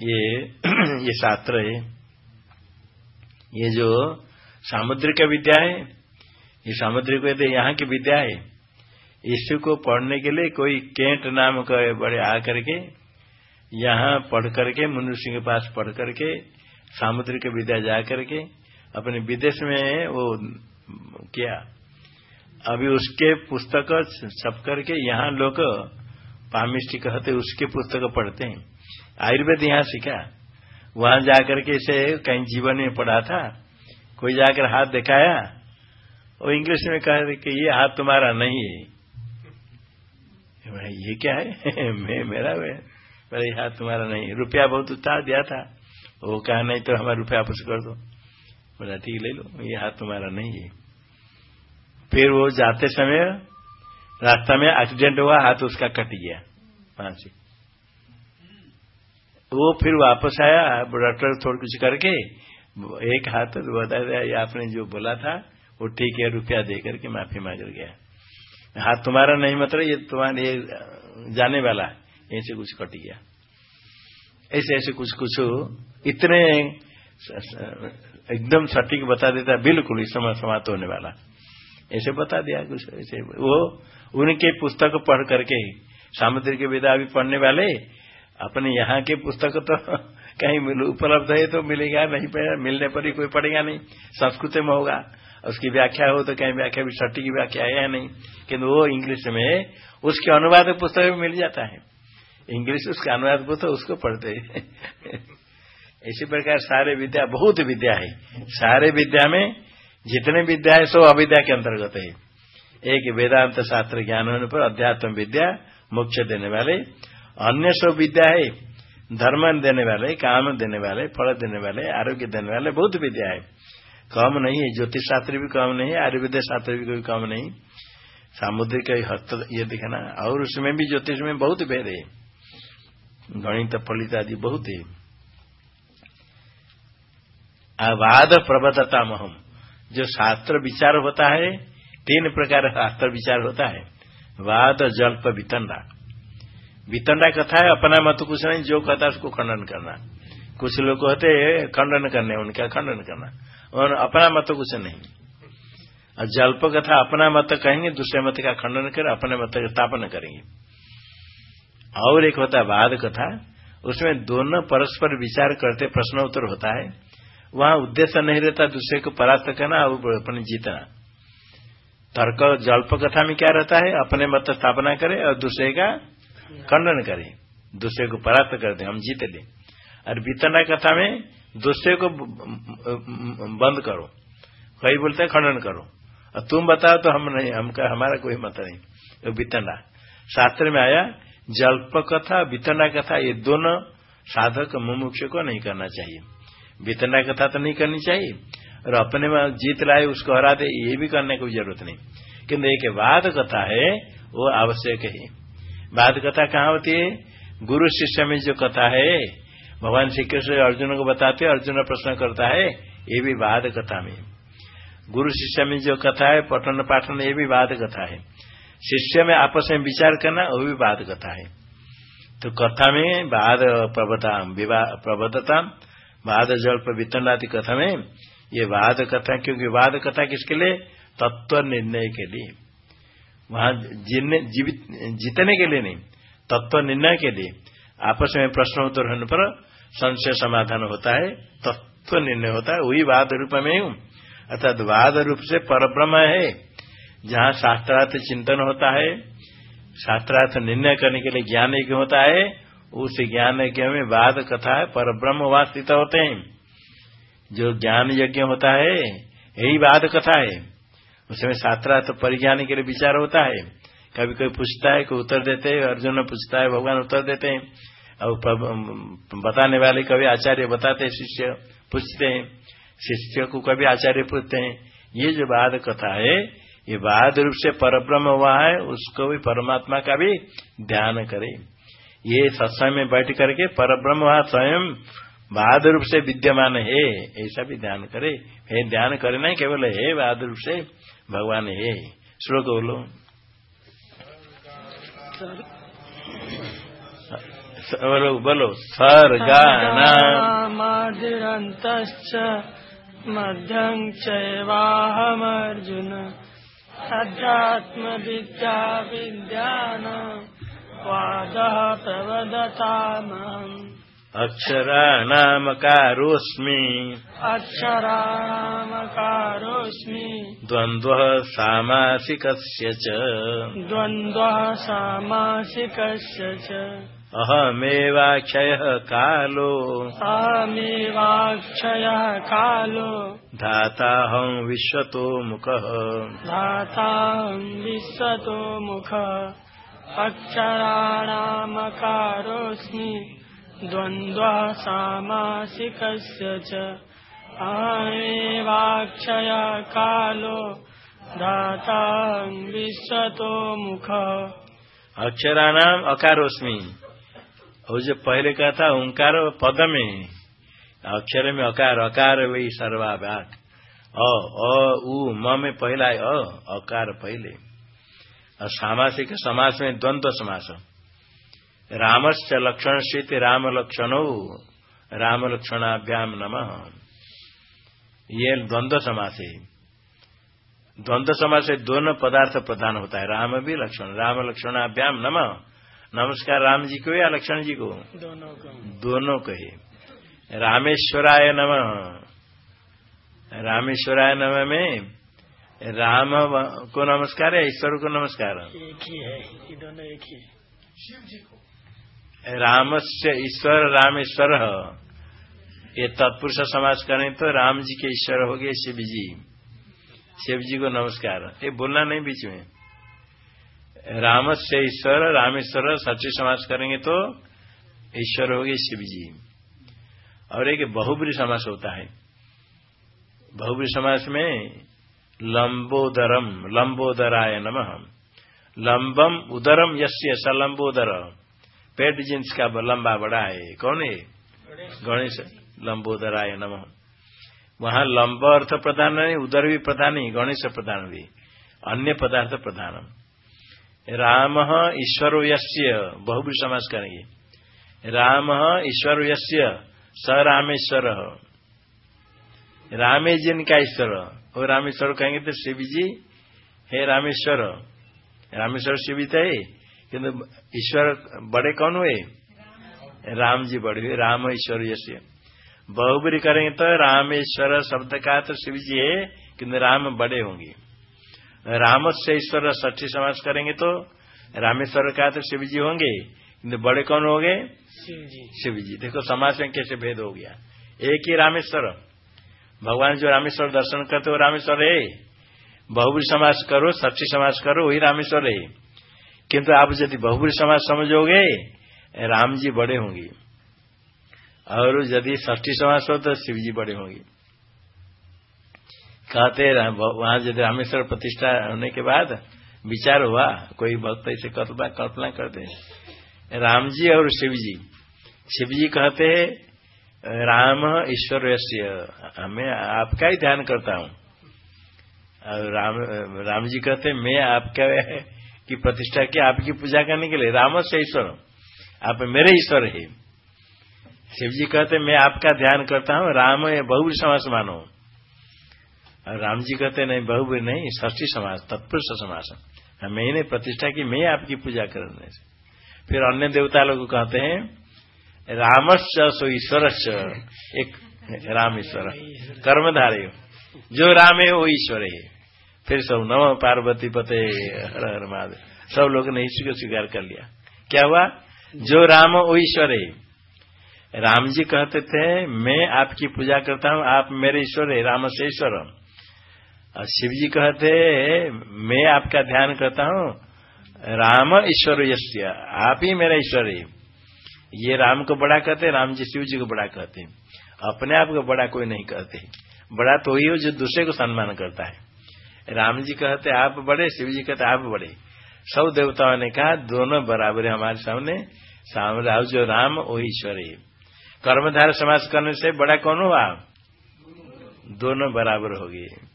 ये *clears throat* ये शास्त्र है। ये जो सामुद्रिक विद्या है, ये सामुद्रिक विद्या यहाँ की विद्या है। इसी को पढ़ने के लिए कोई केंट नाम का बड़े आ करके यहाँ पढ़ करके मनुष्य के पास पढ़ करके सामुद्रिक विद्या जा करके, अपने विदेश में वो किया। अभी उसके पुस्तक छप करके यहाँ लोग पामिष्टि कहते, उसके पुस्तक पढ़ते हैं। आयुर्वेद यहाँ सीखा। वहाँ जाकर के इसे कहीं जीवन में पढ़ा था। कोई जाकर हाथ दिखाया, वो इंग्लिश में कहा कि ये हाथ तुम्हारा नहीं है। ये क्या है? *laughs* मैं, मेरा मेरा ये हाथ तुम्हारा नहीं, रुपया बहुत उतार दिया था। वो कहा, नहीं तो हमारा रुपया वापस कर दो। बोला, ठीक, ले लो। ये हाथ तुम्हारा नहीं है। फिर वो जाते समय रास्ता में एक्सीडेंट हुआ, हाथ उसका कट गया वहाँ से वो फिर वापस आया डॉक्टर थोड़ा कुछ करके, एक हाथ बता दिया आपने जो बोला था, वो ठीक है, रुपया दे करके माफ़ी मांग गया हाथ तुम्हारा नहीं मतलब ये तुम्हारे जाने वाला ऐसे कुछ कट गया। ऐसे ऐसे कुछ कुछ इतने एकदम सटीक बता देता, बिल्कुल इस समय समाप्त होने वाला। ऐसे बता दिया कुछ, ऐसे वो, उनके पुस्तक पढ़ करके सामुद्रिक के विदा भी पढ़ने वाले, अपने यहाँ के पुस्तक तो *laughs* कहीं उपलब्ध है तो मिलेगा, नहीं मिलने पर ही कोई पढ़ेगा नहीं। संस्कृत में होगा। उसकी व्याख्या हो तो कहीं व्याख्या भी सटी की व्याख्या है या नहीं? किन्तु वो इंग्लिश में उसके अनुवाद पुस्तक भी मिल जाता है। इंग्लिश उसका अनुवाद पुस्तक उसको पढ़ते *laughs* इसी प्रकार सारे विद्या बहुत विद्या है। सारे विद्या में जितने विद्या है सो अविद्या के अंतर्गत है। एक वेदांत शास्त्र ज्ञान होने पर अध्यात्म विद्या मोक्ष देने वाले, अन्य सब विद्या है। धर्म देने वाले, काम देने वाले, फल देने वाले, आरोग्य देने वाले, बहुत विद्या है। कम नहीं है, ज्योतिष शास्त्र भी कम नहीं है, आयुर्वेद शास्त्र भी कोई कम नहीं। सामुद्रिक हस्त ये दिखाना और उसमें भी ज्योतिष में बहुत भेद है। गणित, फलित आदि बहुत है। अवाद प्रबदता महम जो शास्त्र विचार होता है, तीन प्रकार शास्त्र विचार होता है। वाद, जल्प, वितंडा। वितंडा कथा है, अपना मत कुछ नहीं जो है उसको खंडन करना। कुछ लोग कहते खंडन करने, उनका खंडन करना। और अपना मत कुछ नहीं। और जल्प कथा अपना मत कहेंगे, दूसरे मत का खंडन कर, अपने मत का स्थापना करेंगे। और एक होता है वाद कथा, उसमें दोनों परस्पर विचार करते प्रश्न उत्तर होता है। वहाँ उद्देश्य नहीं रहता दूसरे को परास्त करना और अपने जीतना। तर्क जल्प कथा में क्या रहता है? अपने मत स्थापना करे और दूसरे का खंडन करे। दूसरे को परास्त कर दे, हम जीत ले। और बीतना कथा में दूसरे को बंद करो। कई बोलते हैं, खंडन करो। और तुम बताओ तो हम नहीं, हम हमारा कोई मत नहीं। तो बितना शास्त्र में आया, जल्प कथा वितना कथा, ये दोनों साधक मुमुक्ष को नहीं करना चाहिए। वितना कथा तो नहीं करनी चाहिए। और अपने में जीत लाए, उसको हरा दे, ये भी करने की ज़रूरत नहीं। किन्तु एक वाद कथा है, वो आवश्यक है। वाद कथा कहाँ होती है? गुरु शिष्य में जो कथा है भगवान श्री कृष्ण अर्जुन को बताते अर्जुन प्रश्न करता है, ये भी वाद कथा में गुरु शिष्य में जो कथा है, पठन पाठन, ये भी वाद कथा है। शिष्य में आपस में विचार करना, वो भी वाद कथा है। तो कथा में प्रबता प्रबद्धता वाद जल्प वितनादि कथा में ये वाद कथा, क्योंकि वाद कथा किसके लिए? तत्व निर्णय के लिए। वहाँ जीतने के लिए नहीं, तत्व निर्णय के लिए। आपस में प्रश्न उत्तर होने पर संशय समाधान होता है, तत्व निर्णय होता है, वही वाद रूप में हूँ। अर्थात वाद रूप से परब्रह्म है, जहाँ शास्त्रार्थ चिंतन होता है, शास्त्रार्थ निर्णय करने के लिए ज्ञान यज्ञ होता है, उस ज्ञान यज्ञ में वाद कथा है परब्रह्म वहाँ स्थित होते हैं। जो ज्ञान यज्ञ होता है, यही वाद कथा है। उसमें शास्त्रार्थ परिज्ञान के लिए विचार होता है। कभी कोई पूछता है, कोई उत्तर देते हैं, अर्जुन पूछता है, भगवान उत्तर देते हैं। और बताने वाले कभी आचार्य बताते शिष्य पूछते हैं, शिष्य को कभी आचार्य पूछते हैं, ये जो बाद कथा है, ये बाद रूप से परब्रह्म हुआ है, उसको भी परमात्मा का भी ध्यान करे। ये सत्संग में बैठ करके परब्रह्म वहाँ स्वयं बाद रूप से विद्यमान है, ऐसा भी ध्यान करे। हे, ध्यान करे नहीं केवल हे बाद रूप से भगवान है। श्लोक बोलो। बोलो बोलो सर्गानामादिरन्तश्च मध्यं चैवाहमर्जुन। अध्यात्मविद्या विद्यान वादः प्रवदतामहम् अक्षराणामकारोऽस्मि। अक्षराणामकारोऽस्मि। द्वन्द्वः सामासिकस्य च। द्वन्द्वः सामासिकस्य च। अहमेवाक्षयः कालो। अहमेवाक्षयः कालो। धाताहं विश्वतो मुखः। धाताहं विश्वतो मुख। अक्षराणामकारोऽस्मि। द्वन्द्वः सामासिकस्य च। अहमेवाक्षयः कालो। धाताहं विश्वतो मुख। अक्षराणाम अकारोस्मि और जो पहले का था ओंकार पद में अक्षर में अकार अकार वही सर्वाभाग। अ उ म में पहला अ अकार पहले। और सामासिक समास में द्वंद्व समास। रामस्य लक्षण से राम लक्षणो राम लक्षणाभ्याम नम। ये द्वंद्व समास है। द्वंद्व समास दोनों पदार्थ प्रधान होता है। राम भी लक्षण राम लक्षणाभ्याम नम। नमस्कार राम जी को या लक्ष्मण जी को? दोनों को। दोनों कहे रामेश्वराय नम। रामेश्वराय नम में राम को नमस्कार है ईश्वर को नमस्कार? एक ही है ये दोनों एक ही। राम से ईश्वर रामेश्वर। ये तत्पुरुष समाज करें तो राम जी के ईश्वर हो गए शिव जी शिव जी को नमस्कार। ये बोलना नहीं बीच में। राम से ईश्वर, रामेश्वर, सच्ची समाज करेंगे तो ईश्वर हो गए शिव जी और एक बहुब्री समास होता है। बहुब्री समास में लंबोदरम, लंबोदराय नमः। लंबम उदरम यस्य स लंबोदर। पेट जिन्स का लंबा बड़ा है। कौन है? गणेश। लंबोदराय नमः। वहाँ लंब अर्थ प्रधान नहीं, उदर भी प्रधान नहीं, गणेश प्रधान भी। अन्य पदार्थ प्रधान राम ईश्वर यस्य बहुब्री समास करेंगे। राम ईश्वर यस्य स रामेश्वर। रामे जिनका ईश्वर, वो रामेश्वर कहेंगे तो शिव जी हे रामेश्वर। रामेश्वर शिव तो है किन्तु ईश्वर बड़े कौन हुए? राम जी बड़े हुए, राम ईश्वर यश्य बहुबरी करेंगे तो रामेश्वर शब्द का तो शिव जी है किन्तु राम बड़े होंगे। राम से ईश्वर ष्ठी समाज करेंगे तो रामेश्वर का तो शिव जी होंगे। किन्तु बड़े कौन हो गए? शिव जी देखो समाज में कैसे भेद हो गया। एक ही रामेश्वर। भगवान जो रामेश्वर दर्शन करते हो रामेश्वर है बहुबरी समाज करो सच्ची समाज करो वही रामेश्वर है किंतु आप यदि बहुबरी समाज समझोगे राम जी बड़े होंगे। और यदि ष्ठी समाज हो तो शिव जी बड़े होंगे। कहते वहाँ यदि रामेश्वर प्रतिष्ठा होने के बाद विचार हुआ, कोई भक्त ऐसे कल्पना कल्पना करते राम जी और शिव जी शिव जी कहते हैं, राम ईश्वर हमें आपका ही ध्यान करता हूँ। और राम राम जी कहते हैं, मैं आपका की प्रतिष्ठा की, आपकी पूजा करने के लिए राम से ईश्वर आप मेरे ईश्वर है। शिव जी कहते मैं आपका ध्यान करता हूँ, राम बहुबरी समाज मानो और राम जी कहते नहीं बहुबरी नहीं ष्ठी समाज तत्पुरुष समाज ही। नहीं, प्रतिष्ठा की, मैं आपकी पूजा करने से। फिर अन्य देवता लोग कहते हैं, रामश्च सो ईश्वर एक राम ईश्वर। कर्मधारे जो राम है वो ईश्वर है। फिर सब नव पार्वती पते, हर हर महादेव। सब लोगों ने इसी को स्वीकार कर लिया। क्या हुआ? जो राम, वो ईश्वर है। राम जी कहते थे, मैं आपकी पूजा करता हूँ, आप मेरे ईश्वर है, राम से ईश्वर और शिव जी कहते, मैं आपका ध्यान करता हूँ। राम ईश्वर यश्य आप ही मेरा ईश्वर। है ये राम को बड़ा कहते राम जी शिव जी को बड़ा कहते। अपने आप को बड़ा कोई नहीं कहते। बड़ा तो ही हो जो दूसरे को सम्मान करता है। राम जी कहते, आप बड़े? शिव जी कहते, आप बड़े। सब देवताओं ने कहा, दोनों बराबर है हमारे सामने। सामने जो राम वो ईश्वर। है कर्मधार समाज करने से बड़ा कौन हुआ? दोनों बराबर हो गए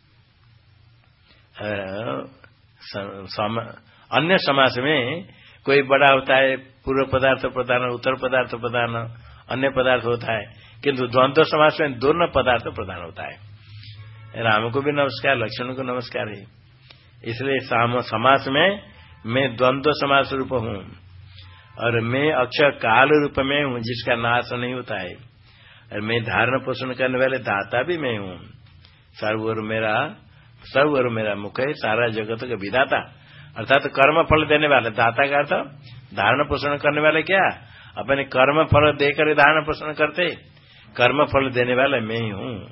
अन्य समाज में कोई बड़ा होता है, पूर्व पदार्थ प्रधान, उत्तर पदार्थ प्रधान, अन्य पदार्थ होता है, किंतु द्वंद्व समाज में दोनों पदार्थ प्रधान होता है। राम को भी नमस्कार, लक्ष्मण को नमस्कार है। इसलिए समाज में मैं द्वंद्व समाज रूप हूँ, और मैं अक्षर काल रूप में हूँ, जिसका नाश नहीं होता है। और मैं धारण पोषण करने वाले दाता भी मैं हूँ। सर्वर मेरा सर्वर मेरा मुख है, सारा जगत का विधाता। अर्थात तो कर्म फल देने वाले, दाता का अर्थ धारण पोषण करने वाले क्या? अपने कर्म फल देकर धारण पोषण करते। कर्म फल देने वाले मैं ही हूँ।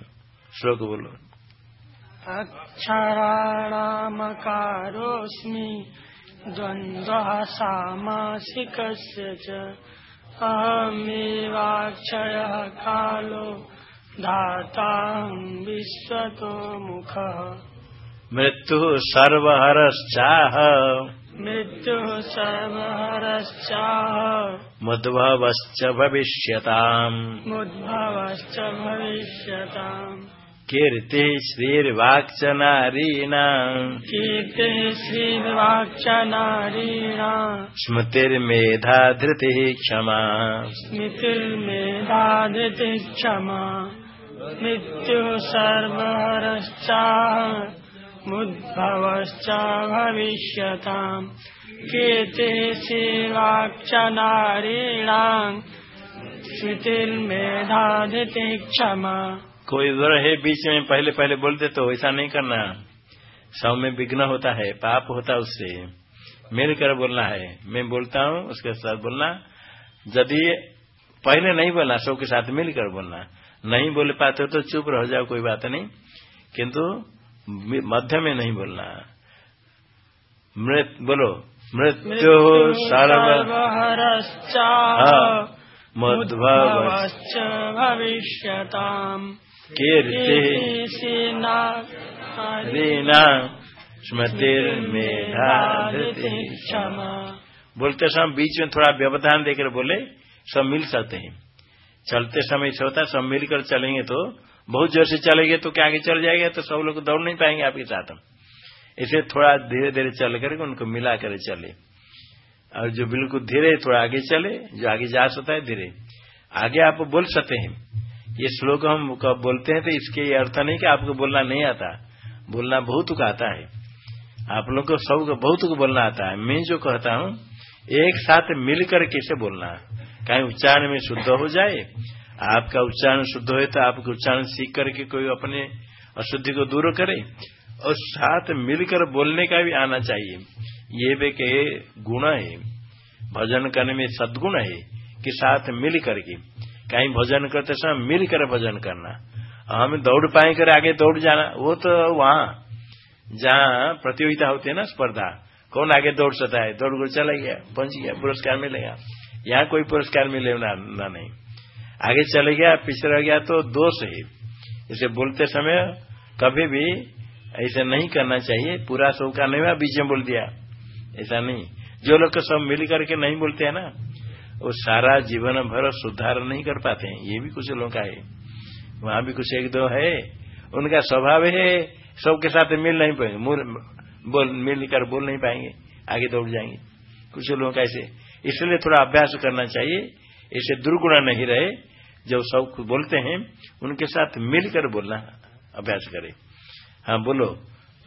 श्लोक बोलो। अक्षराणामकारोऽस्मि द्वन्द्वः सामासिकस्य च। अहमेवाक्षयः कालो धाताहं विश्वतो मुखः मृत्यु सर्वहरश्चाह। मृत्युः सर्वहरश्चाह। मुद्भवश्च भविष्यताम्। मुद्भवश्च भविष्यताम्। कीर्ति श्रीर्वाक्च नारीणाम् कीर्तिः श्रीर्वाक्चनारीणा। स्मृतिर्मेधा धृतिः क्षमा। स्मृतिर्मेधादिति क्षमा। मृत्युः सर्वहरश्चाह। मुद्भवश्च भविष्यताम् कीर्तिः श्रीवाक्चनारीणाम् स्मृतिर्मेधादिति क्षमा कोई उधर है बीच में पहले पहले बोलते तो ऐसा नहीं करना। सब में विघ्न होता है, पाप होता है उससे। मिल कर बोलना है, मैं बोलता हूँ, उसके साथ बोलना। यदि पहले नहीं बोलना, सबके साथ मिलकर बोलना। नहीं बोल पाते हो तो चुप रह जाओ, कोई बात नहीं। किंतु मध्य में नहीं बोलना मृत बोलो। मृत्यु सर्व सर्वहरश्चाह मध्व मुद्भवश्च भविष्यताम्। कीर्ति स्मृतिर्मेधा क्षमा। बोलते समय बीच में थोड़ा व्यवधान देकर बोले सब मिल सकते हैं। चलते समय होता है सब मिलकर चलेंगे तो बहुत ज़ोर से चलेंगे तो क्या आगे चल जाएगा? तो सब लोग दौड़ नहीं पाएँगे आपके साथ इसे थोड़ा धीरे धीरे चल करके उनको मिला कर चले। और जो बिल्कुल धीरे, थोड़ा आगे चले, जो आगे जा सकता है, धीरे। आगे आप बोल सकते हैं। ये श्लोक हम कब बोलते हैं तो इसके ये अर्थ नहीं कि आपको बोलना नहीं आता। बोलना बहुत को आता है। आप लोग को सबको बहुत को बोलना आता है। मैं जो कहता हूँ, एक साथ मिलकर कैसे बोलना? कहीं उच्चारण में शुद्ध हो जाए आपका उच्चारण शुद्ध हो तो आपको उच्चारण सीख करके कोई अपने अशुद्धि को दूर करे। और साथ मिलकर बोलने का भी आना चाहिए। ये भी के गुण है। भजन करने में सदगुण है कि साथ मिल करके। कहीं भजन करते समय मिलकर भजन करना। हम दौड़ पाए कर आगे दौड़ जाना वो तो वहाँ जहाँ प्रतियोगिता होती है ना स्पर्धा। कौन आगे दौड़ सकता है? दौड़ कर चला गया पहुँच गया पुरस्कार मिलेगा। यहाँ कोई पुरस्कार मिले ना, ना नहीं। आगे चले गया, पीछे रह गया तो दोष है। इसे बोलते समय कभी भी ऐसे नहीं करना चाहिए। पूरा सब का नहीं हुआ, बीच में बोल दिया। ऐसा नहीं। जो लोग सब मिल करके नहीं बोलते हैं ना, वो सारा जीवन भर सुधार नहीं कर पाते हैं। ये भी कुछ लोगों का है। वहाँ भी कुछ एक दो है। उनका स्वभाव है, सबके साथ मिल नहीं पाएँगे। बोल, मिल कर बोल नहीं पाएँगे। आगे दौड़ जाएँगे। कुछ लोगों का ऐसे। इसलिए थोड़ा अभ्यास करना चाहिए। ऐसे दुर्गुणा नहीं रहे। जब सब कुछ बोलते हैं उनके साथ मिलकर बोलना अभ्यास करें। हाँ बोलो।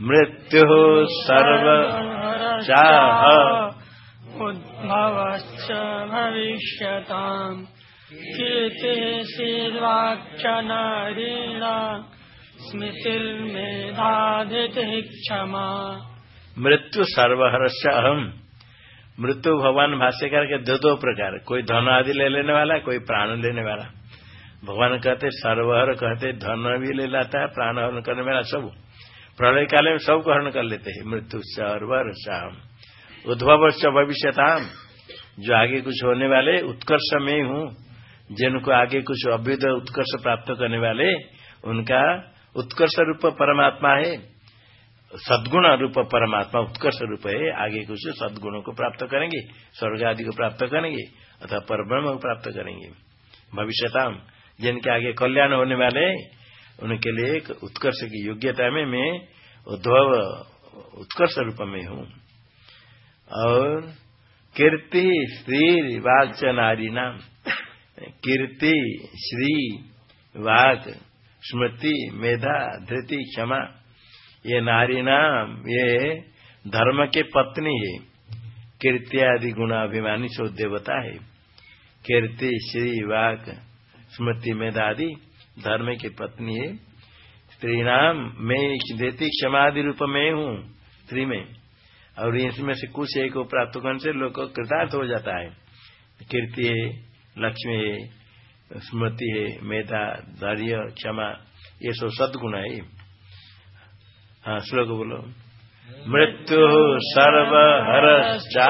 मृत्यु सर्व चाह। भविष्यताम् कीर्तिः श्रीर्वाक्चनारीणा स्मृतिर्मेधाधितिः क्षमा मृत्यु सर्वहरस्य अहम। मृत्यु भगवान भाष्यकार के दो दो प्रकार। कोई धन आदि ले लेने वाला कोई प्राण लेने वाला। भगवान कहते, सर्वहर कहते, धन भी ले लाता है, प्राण हरण करने वाला सब। प्रलय काल में सब हरण कर लेते हैं। मृत्यु सर्वर शाम। उद्भव भविष्यताम। जो आगे कुछ होने वाले, उत्कर्ष में हूँ। जिनको आगे कुछ अभ्युद उत्कर्ष प्राप्त करने वाले, उनका उत्कर्ष रूप परमात्मा है। सदगुण रूप परमात्मा उत्कर्ष रूप है। आगे कुछ सदगुणों को प्राप्त करेंगे स्वर्ग आदि को प्राप्त करेंगे, अथवा परब्रह्म को प्राप्त करेंगे। भविष्यताम। जिनके आगे कल्याण होने वाले, उनके लिए एक उत्कर्ष की योग्यता में मैं उद्भव उत्कर्ष रूप में हूँ। और कीर्ति श्री वाग नारी नाम। कीर्ति श्री वाग स्मृति, मेधा, धृति, क्षमा। ये नारी नाम, ये धर्म के पत्नी है। कीर्ति आदि गुणाभिमानी सो देवता है। कीर्ति श्री वाक स्मृति मेधादि धर्म की पत्नी है स्त्री नाम मैं देती क्षमादि रूप में हूँ स्त्री में और इसमें से कुछ एक प्राप्त करने से लोग कृतार्थ हो जाता है कीर्ति है लक्ष्मी है स्मृति है मेधा धैर्य क्षमा ये सब सदगुण है हाँ श्लोक बोलो मृत्यु सर्वहरश्चाह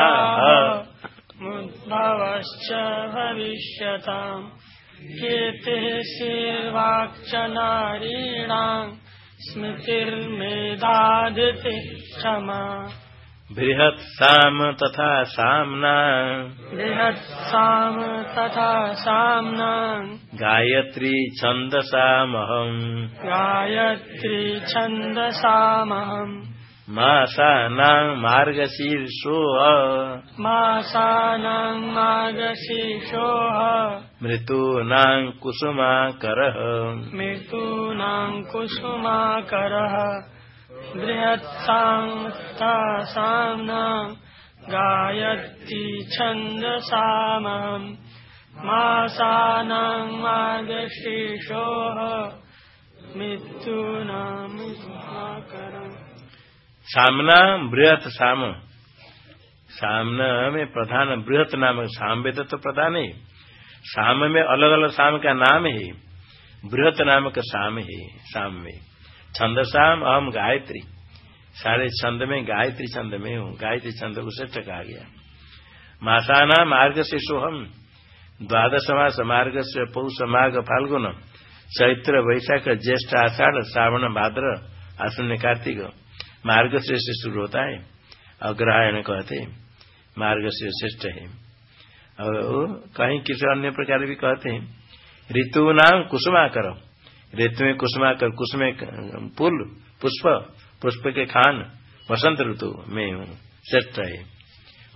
भवश्च भविष्यताम् कीर्तिः श्रीर्वाक्च नारीणाम् क्षमा। बृहत् साम तथा सामना। बृहत् साम तथा साम्ना। गायत्री छन्दसामहम्। गायत्री छन्दसामहम्। मासानां मार्गशीर्षोः। मासानां मार्गशीर्षोः। मृतूनां कुसुमाकरः। मृतूनां कुसुमाकरः। बृहत्साम्नां गायत्री छन्दसामहम् मासानां मार्गशीर्षोः मृत्यूनां कुसुमाकरम् सामना बृहत साम। सामना में प्रधान बृहत नाम तो प्रधान है साम में अलग अलग साम का नाम है, बृहत नाम का साम है, साम में। छंद साम, अहम गायत्री। सारे छंद में, गायत्री छंद में हूँ। गायत्री छंद को श्रेष्ठ कहा गया। मासाना मार्ग से सोहम द्वादश मास मार्ग से पौष माघ फाल्गुन चैत्र वैशाख ज्येष्ठ आषाढ़ श्रावण भाद्र आश्विन कार्तिक मार्ग से शुरू होता है। अग्रहायण कहते मार्ग से श्रेष्ठ है। और कहीं किसी अन्य प्रकार भी कहते हैं। ऋतु नाम कुसुमाकर। ऋतु में कुसुमाकर, कुसुम पुल, पुष्प पुष्प के खान, वसंत ऋतु में हूँ, श्रेष्ठ है।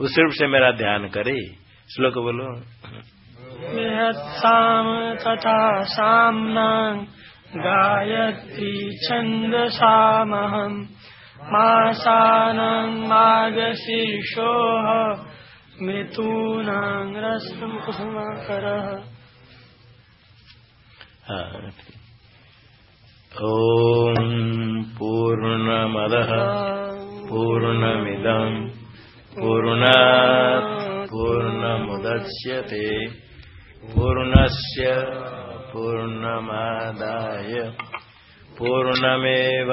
उस रूप से मेरा ध्यान करे, श्लोक बोलो। तथा सामना गायत्री छंद सामहम मासानां मार्गशीर्षोः मृतूनां रसं कुसुमाकरः ॐ पूर्णमदः पूर्णमिदम् पूर्णात् पूर्णमुदच्यते पूर्णस्य पूर्णमादाय पूर्णमेवावशिष्यते।